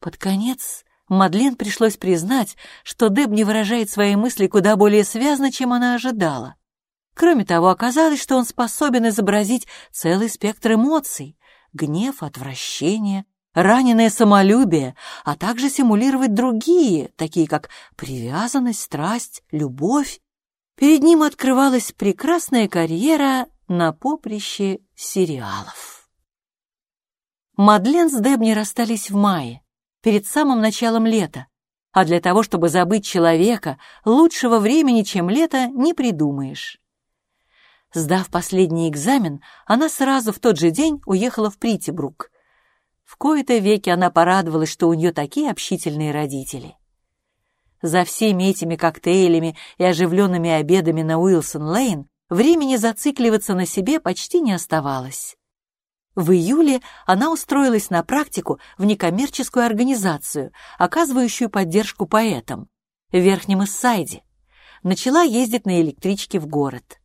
Под конец Мадлен пришлось признать, что Деб не выражает свои мысли куда более связно, чем она ожидала. Кроме того, оказалось, что он способен изобразить целый спектр эмоций — гнев, отвращение, раненое самолюбие, а также симулировать другие, такие как привязанность, страсть, любовь. Перед ним открывалась прекрасная карьера на поприще сериалов. Мадлен с Дебни расстались в мае перед самым началом лета, а для того, чтобы забыть человека, лучшего времени, чем лето, не придумаешь. Сдав последний экзамен, она сразу в тот же день уехала в Притибрук. В кои-то веки она порадовалась, что у нее такие общительные родители. За всеми этими коктейлями и оживленными обедами на Уилсон-Лейн времени зацикливаться на себе почти не оставалось. В июле она устроилась на практику в некоммерческую организацию, оказывающую поддержку поэтам, в Верхнем Иссайде. Начала ездить на электричке в город.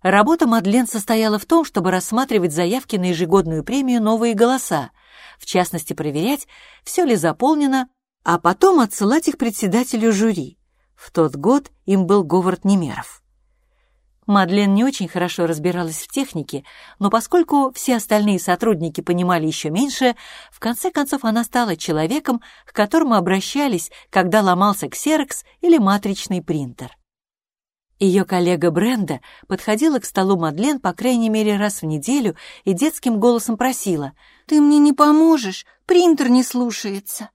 Работа Мадлен состояла в том, чтобы рассматривать заявки на ежегодную премию «Новые голоса», в частности проверять, все ли заполнено, а потом отсылать их председателю жюри. В тот год им был Говард Немеров. Мадлен не очень хорошо разбиралась в технике, но поскольку все остальные сотрудники понимали еще меньше, в конце концов она стала человеком, к которому обращались, когда ломался ксерокс или матричный принтер. Ее коллега Бренда подходила к столу Мадлен по крайней мере раз в неделю и детским голосом просила «Ты мне не поможешь, принтер не слушается».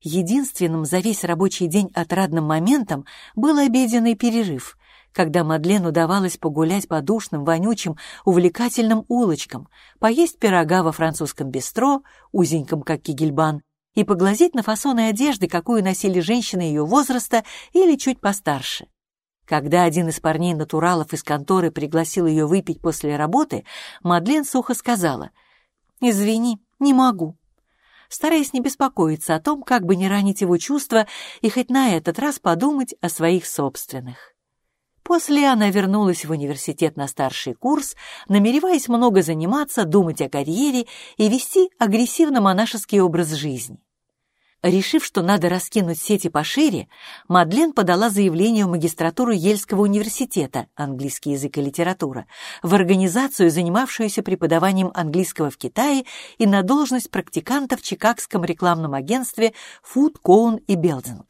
Единственным за весь рабочий день отрадным моментом был обеденный перерыв — когда Мадлен удавалось погулять по душным, вонючим, увлекательным улочкам, поесть пирога во французском бистро, узеньком, как кигельбан, и поглазеть на фасоны одежды, какую носили женщины ее возраста или чуть постарше. Когда один из парней-натуралов из конторы пригласил ее выпить после работы, Мадлен сухо сказала «Извини, не могу», стараясь не беспокоиться о том, как бы не ранить его чувства и хоть на этот раз подумать о своих собственных. После она вернулась в университет на старший курс, намереваясь много заниматься, думать о карьере и вести агрессивно-монашеский образ жизни. Решив, что надо раскинуть сети пошире, Мадлен подала заявление в магистратуру Ельского университета «Английский язык и литература» в организацию, занимавшуюся преподаванием английского в Китае и на должность практиканта в Чикагском рекламном агентстве Food, Cone и Building.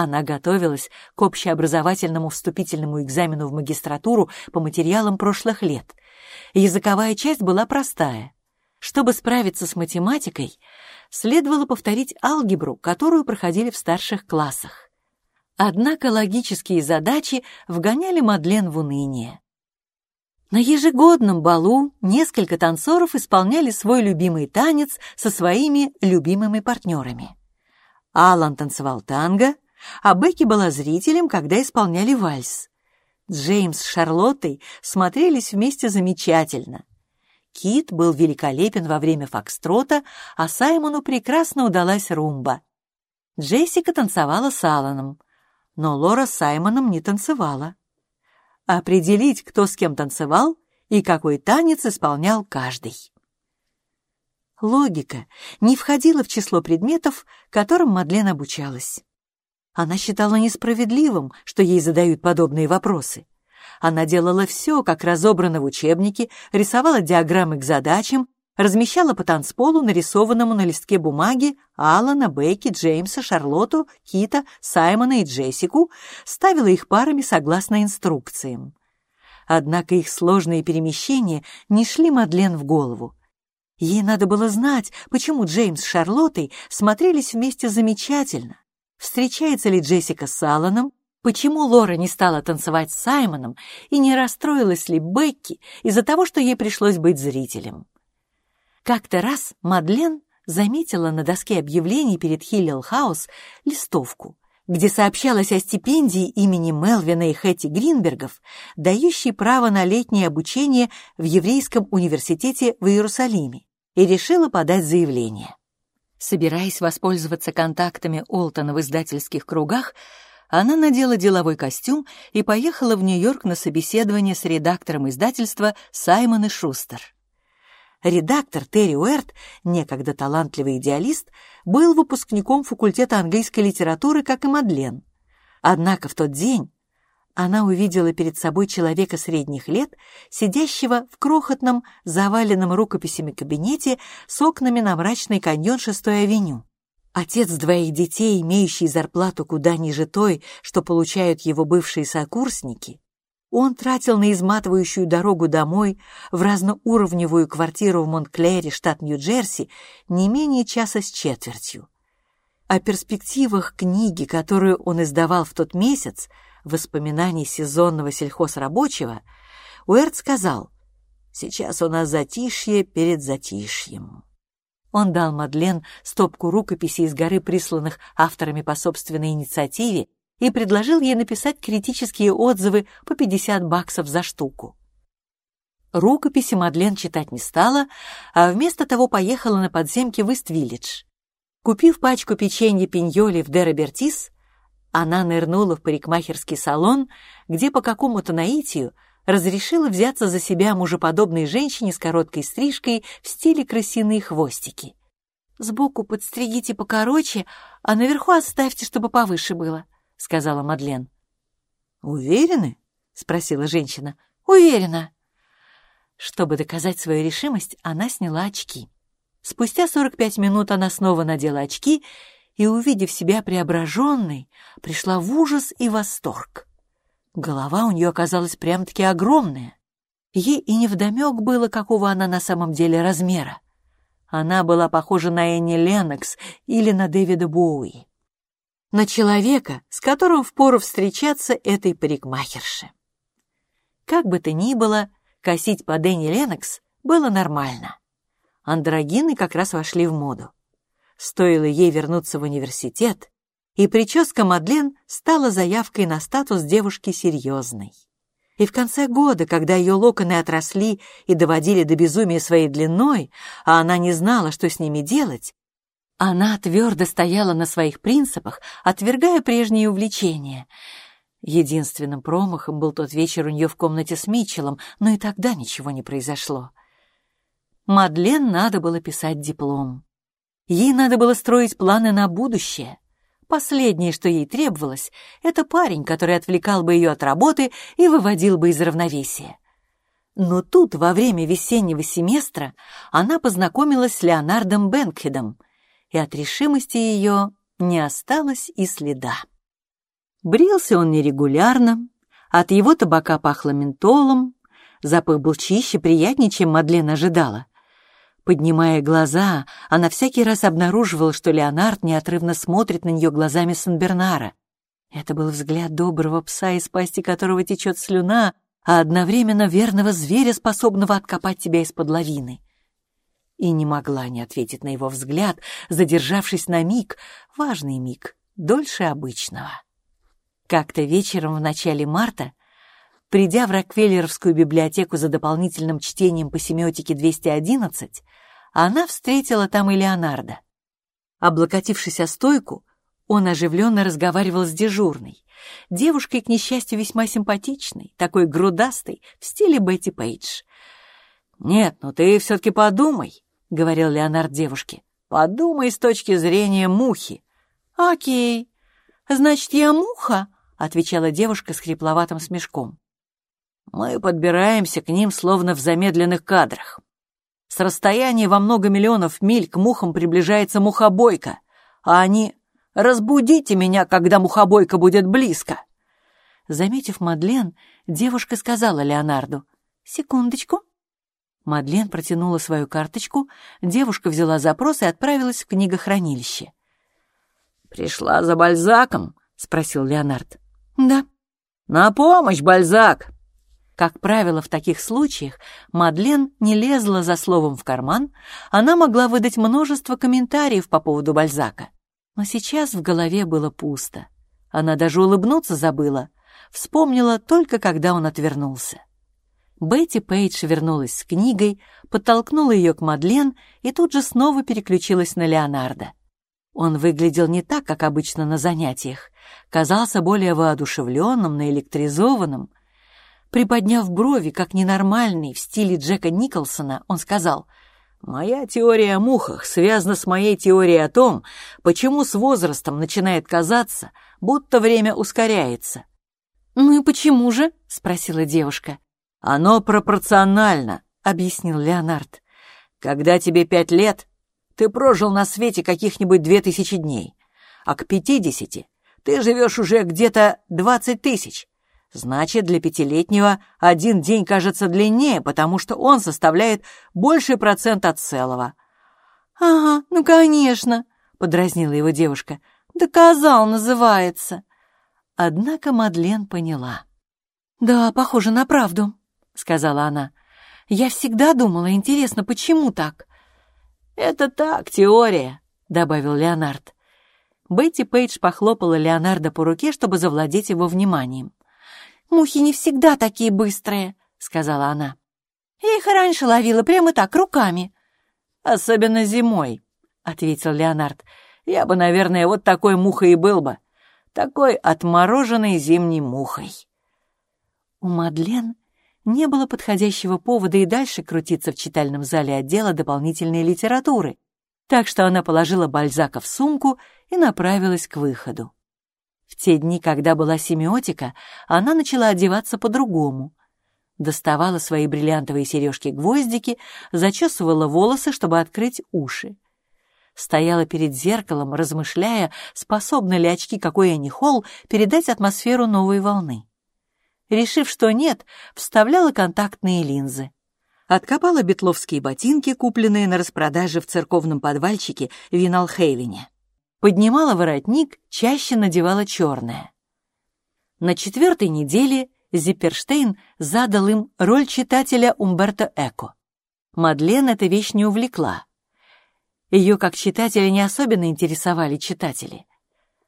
Она готовилась к общеобразовательному вступительному экзамену в магистратуру по материалам прошлых лет. Языковая часть была простая. Чтобы справиться с математикой, следовало повторить алгебру, которую проходили в старших классах. Однако логические задачи вгоняли Мадлен в уныние. На ежегодном балу несколько танцоров исполняли свой любимый танец со своими любимыми партнерами. Алан танцевал танго, а Бекки была зрителем, когда исполняли вальс. Джеймс с Шарлоттой смотрелись вместе замечательно. Кит был великолепен во время фокстрота, а Саймону прекрасно удалась румба. Джессика танцевала с Алланом, но Лора с Саймоном не танцевала. Определить, кто с кем танцевал и какой танец исполнял каждый. Логика не входила в число предметов, которым Мадлен обучалась. Она считала несправедливым, что ей задают подобные вопросы. Она делала все, как разобрано в учебнике, рисовала диаграммы к задачам, размещала по танцполу, нарисованному на листке бумаги, Алана, Бекки, Джеймса, Шарлотту, Кита, Саймона и Джессику, ставила их парами согласно инструкциям. Однако их сложные перемещения не шли Мадлен в голову. Ей надо было знать, почему Джеймс с Шарлоттой смотрелись вместе замечательно. Встречается ли Джессика с Алланом? Почему Лора не стала танцевать с Саймоном и не расстроилась ли Бекки из-за того, что ей пришлось быть зрителем? Как-то раз Мадлен заметила на доске объявлений перед Хиллел Хаус листовку, где сообщалось о стипендии имени Мелвина и Хэти Гринбергов, дающей право на летнее обучение в Еврейском университете в Иерусалиме, и решила подать заявление. Собираясь воспользоваться контактами Олтона в издательских кругах, она надела деловой костюм и поехала в Нью-Йорк на собеседование с редактором издательства Саймон и Шустер. Редактор Терри Уэрт, некогда талантливый идеалист, был выпускником факультета английской литературы, как и Мадлен. Однако в тот день она увидела перед собой человека средних лет, сидящего в крохотном, заваленном рукописями кабинете с окнами на мрачный каньон Шестой авеню. Отец двоих детей, имеющий зарплату куда ниже той, что получают его бывшие сокурсники, он тратил на изматывающую дорогу домой в разноуровневую квартиру в Монтклере, штат Нью-Джерси, не менее часа с четвертью. О перспективах книги, которую он издавал в тот месяц, воспоминаний сезонного сельхозрабочего, Уэрт сказал, «Сейчас у нас затишье перед затишьем». Он дал Мадлен стопку рукописей из горы, присланных авторами по собственной инициативе, и предложил ей написать критические отзывы по 50 баксов за штуку. Рукописи Мадлен читать не стала, а вместо того поехала на подземки в Ист-Виллидж. Купив пачку печенья пиньоли в Дерабертис, она нырнула в парикмахерский салон, где по какому-то наитию разрешила взяться за себя мужеподобной женщине с короткой стрижкой в стиле крысиные хвостики. «Сбоку подстригите покороче, а наверху оставьте, чтобы повыше было», — сказала Мадлен. «Уверены?» — спросила женщина. «Уверена». Чтобы доказать свою решимость, она сняла очки. Спустя 45 минут она снова надела очки и, увидев себя преображенной, пришла в ужас и восторг. Голова у нее оказалась прям-таки огромная. Ей и невдомек было, какого она на самом деле размера. Она была похожа на Энни Леннокс или на Дэвида Боуи. На человека, с которым впору встречаться этой парикмахерше. Как бы то ни было, косить под Энни Леннокс было нормально. Андрогины как раз вошли в моду. Стоило ей вернуться в университет, и прическа Мадлен стала заявкой на статус девушки серьезной. И в конце года, когда ее локоны отросли и доводили до безумия своей длиной, а она не знала, что с ними делать, она твердо стояла на своих принципах, отвергая прежние увлечения. Единственным промахом был тот вечер у нее в комнате с Митчеллом, но и тогда ничего не произошло. Мадлен надо было писать диплом. Ей надо было строить планы на будущее. Последнее, что ей требовалось, это парень, который отвлекал бы ее от работы и выводил бы из равновесия. Но тут, во время весеннего семестра, она познакомилась с Леонардом Бенкхедом, и от решимости ее не осталось и следа. Брился он нерегулярно, от его табака пахло ментолом, запах был чище, приятнее, чем Мадлен ожидала. Поднимая глаза, она всякий раз обнаруживала, что Леонард неотрывно смотрит на нее глазами Санбернара. Это был взгляд доброго пса, из пасти которого течет слюна, а одновременно верного зверя, способного откопать тебя из-под лавины. И не могла не ответить на его взгляд, задержавшись на миг, важный миг, дольше обычного. Как-то вечером в начале марта, придя в Рокфеллеровскую библиотеку за дополнительным чтением по семиотике 211, она встретила там и Леонардо. Облокотившись о стойку, он оживленно разговаривал с дежурной, девушкой, к несчастью, весьма симпатичной, такой грудастой, в стиле Бетти Пейдж. «Нет, ну ты все-таки подумай», — говорил Леонард девушке. «Подумай с точки зрения мухи». «Окей. Значит, я муха?» — отвечала девушка с хрипловатым смешком. «Мы подбираемся к ним словно в замедленных кадрах. С расстояния во много миллионов миль к мухам приближается мухобойка, а они «Разбудите меня, когда мухобойка будет близко!» Заметив Мадлен, девушка сказала Леонарду «Секундочку». Мадлен протянула свою карточку, девушка взяла запрос и отправилась в книгохранилище. «Пришла за Бальзаком?» — спросил Леонард. «Да». «На помощь, Бальзак!» Как правило, в таких случаях Мадлен не лезла за словом в карман, она могла выдать множество комментариев по поводу Бальзака. Но сейчас в голове было пусто. Она даже улыбнуться забыла, вспомнила только, когда он отвернулся. Бетти Пейдж вернулась с книгой, подтолкнула ее к Мадлен и тут же снова переключилась на Леонардо. Он выглядел не так, как обычно на занятиях, казался более воодушевленным, наэлектризованным, Приподняв брови, как ненормальный, в стиле Джека Николсона, он сказал, «Моя теория о мухах связана с моей теорией о том, почему с возрастом начинает казаться, будто время ускоряется». «Ну и почему же?» — спросила девушка. «Оно пропорционально», — объяснил Леонард. «Когда тебе пять лет, ты прожил на свете каких-нибудь две тысячи дней, а к пятидесяти ты живешь уже где-то двадцать тысяч, Значит, для пятилетнего один день кажется длиннее, потому что он составляет больший процент от целого. «Ага, ну, конечно», — подразнила его девушка. «Доказал, называется». Однако Мадлен поняла. «Да, похоже на правду», — сказала она. «Я всегда думала, интересно, почему так?» «Это так, теория», — добавил Леонард. Бетти Пейдж похлопала Леонарда по руке, чтобы завладеть его вниманием. «Мухи не всегда такие быстрые», — сказала она. «Я их раньше ловила прямо так, руками». «Особенно зимой», — ответил Леонард. «Я бы, наверное, вот такой мухой и был бы. Такой отмороженной зимней мухой». У Мадлен не было подходящего повода и дальше крутиться в читальном зале отдела дополнительной литературы, так что она положила Бальзака в сумку и направилась к выходу. В те дни, когда была семиотика, она начала одеваться по-другому. Доставала свои бриллиантовые сережки-гвоздики, зачесывала волосы, чтобы открыть уши. Стояла перед зеркалом, размышляя, способны ли очки какой они холл передать атмосферу новой волны. Решив, что нет, вставляла контактные линзы. Откопала бетловские ботинки, купленные на распродаже в церковном подвальчике в Виналхейвене поднимала воротник, чаще надевала черное. На четвертой неделе Зипперштейн задал им роль читателя Умберто Эко. Мадлен эта вещь не увлекла. Ее как читателя не особенно интересовали читатели.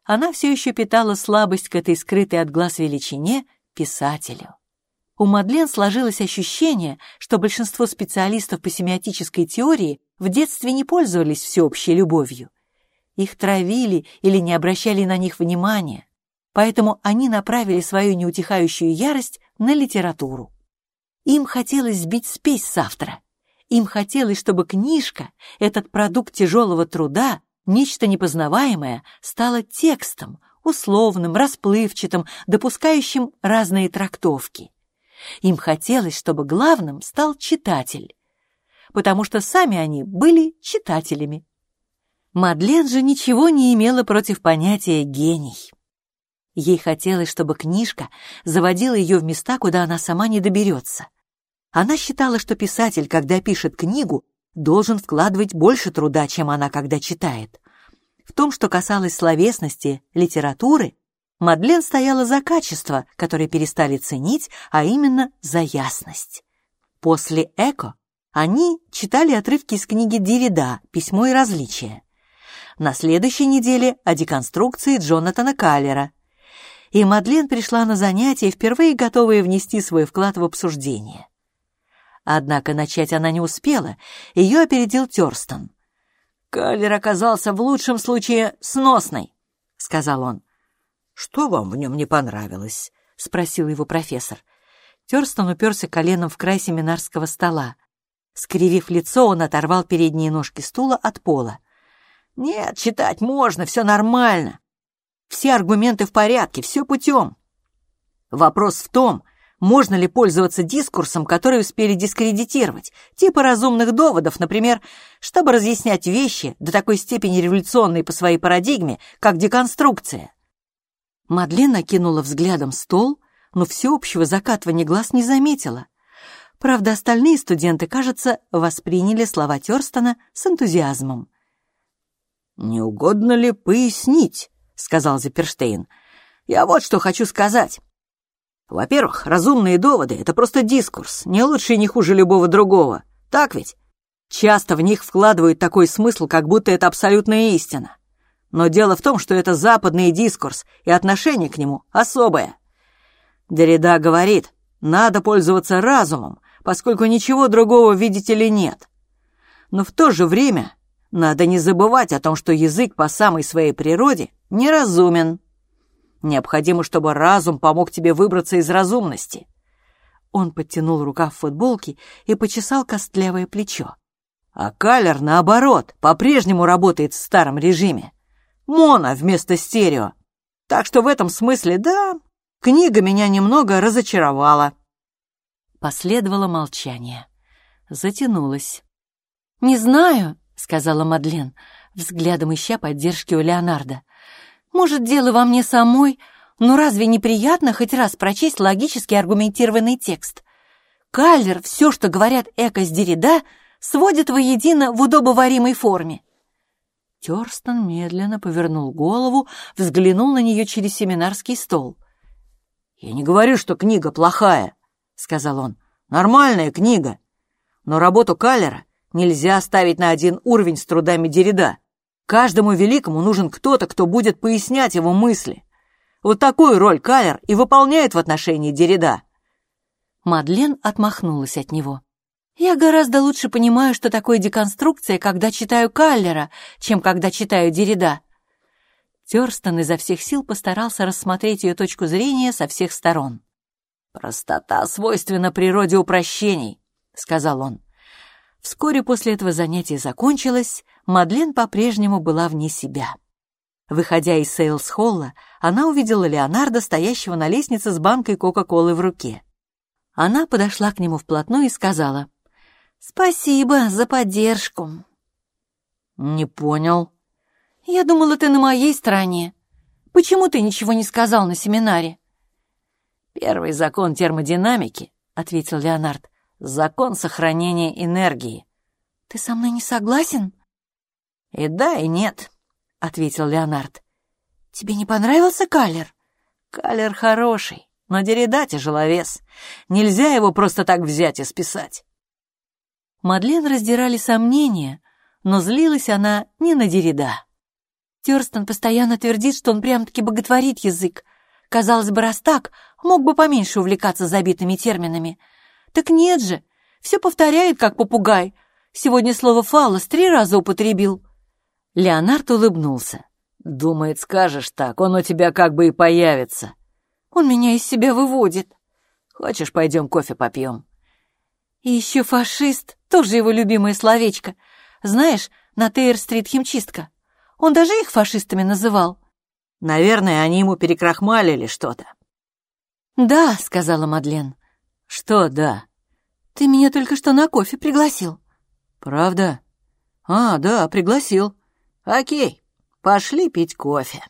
Она все еще питала слабость к этой скрытой от глаз величине писателю. У Мадлен сложилось ощущение, что большинство специалистов по семиотической теории в детстве не пользовались всеобщей любовью — их травили или не обращали на них внимания, поэтому они направили свою неутихающую ярость на литературу. Им хотелось сбить спесь с автора. Им хотелось, чтобы книжка, этот продукт тяжелого труда, нечто непознаваемое, стала текстом, условным, расплывчатым, допускающим разные трактовки. Им хотелось, чтобы главным стал читатель, потому что сами они были читателями. Мадлен же ничего не имела против понятия «гений». Ей хотелось, чтобы книжка заводила ее в места, куда она сама не доберется. Она считала, что писатель, когда пишет книгу, должен вкладывать больше труда, чем она, когда читает. В том, что касалось словесности, литературы, Мадлен стояла за качество, которое перестали ценить, а именно за ясность. После «Эко» они читали отрывки из книги Деррида «Письмо и различия». На следующей неделе о деконструкции Джонатана Каллера. И Мадлен пришла на занятия, впервые готовая внести свой вклад в обсуждение. Однако начать она не успела, ее опередил Тёрстон. «Каллер оказался в лучшем случае сносной», — сказал он. «Что вам в нем не понравилось?» — спросил его профессор. Тёрстон уперся коленом в край семинарского стола. Скривив лицо, он оторвал передние ножки стула от пола. «Нет, читать можно, все нормально. Все аргументы в порядке, все путем. Вопрос в том, можно ли пользоваться дискурсом, который успели дискредитировать, типа разумных доводов, например, чтобы разъяснять вещи до такой степени революционные по своей парадигме, как деконструкция. Мадлен накинула взглядом стол, но всеобщего закатывания глаз не заметила. Правда, остальные студенты, кажется, восприняли слова Тёрстона с энтузиазмом. «Не угодно ли пояснить?» — сказал Зипперштейн. «Я вот что хочу сказать. Во-первых, разумные доводы — это просто дискурс, не лучше и не хуже любого другого. Так ведь? Часто в них вкладывают такой смысл, как будто это абсолютная истина. Но дело в том, что это западный дискурс, и отношение к нему особое. Деррида говорит, надо пользоваться разумом, поскольку ничего другого, видите ли, нет. Но в то же время надо не забывать о том, что язык по самой своей природе неразумен. Необходимо, чтобы разум помог тебе выбраться из разумности. Он подтянул рукав футболки и почесал костлявое плечо. А Калер, наоборот, по-прежнему работает в старом режиме. Моно вместо стерео. Так что в этом смысле, да, книга меня немного разочаровала. Последовало молчание. Затянулось. «Не знаю», — сказала Мадлен, взглядом ища поддержки у Леонардо. Может, дело во мне самой, но разве неприятно хоть раз прочесть логически аргументированный текст? Каллер все, что говорят Эко с Деррида, сводит воедино в удобоваримой форме. Терстон медленно повернул голову, взглянул на нее через семинарский стол. «Я не говорю, что книга плохая», — сказал он. «Нормальная книга. Но работу Каллера нельзя ставить на один уровень с трудами Деррида. Каждому великому нужен кто-то, кто будет пояснять его мысли. Вот такую роль Калер и выполняет в отношении Деррида. Мадлен отмахнулась от него. «Я гораздо лучше понимаю, что такое деконструкция, когда читаю Каллера, чем когда читаю Деррида». Тёрстон изо всех сил постарался рассмотреть ее точку зрения со всех сторон. «Простота свойственна природе упрощений», — сказал он. Вскоре после этого занятие закончилось, Мадлен по-прежнему была вне себя. Выходя из Сейлс-холла, она увидела Леонардо, стоящего на лестнице с банкой Кока-Колы в руке. Она подошла к нему вплотную и сказала, «Спасибо за поддержку». «Не понял». «Я думала, ты на моей стороне. Почему ты ничего не сказал на семинаре?» «Первый закон термодинамики», — ответил Леонард, Закон сохранения энергии. Ты со мной не согласен? И да, и нет, ответил Леонард. Тебе не понравился Калер? Калер хороший, но Деррида тяжеловес. Нельзя его просто так взять и списать. Мадлен раздирали сомнения, но злилась она не на Деррида. Тёрстон постоянно твердит, что он прям-таки боготворит язык. Казалось бы, раз так, мог бы поменьше увлекаться забитыми терминами — так нет же, все повторяет, как попугай. Сегодня слово «фалос» три раза употребил. Леонард улыбнулся. «Думает, скажешь так, он у тебя как бы и появится». «Он меня из себя выводит». «Хочешь, пойдем кофе попьем?» И еще фашист, тоже его любимое словечко. Знаешь, на Тейр-стрит химчистка. Он даже их фашистами называл. Наверное, они ему перекрахмалили что-то. «Да», — сказала Мадлен. «Что да?» «Ты меня только что на кофе пригласил». «Правда?» «А, да, пригласил. Окей, пошли пить кофе».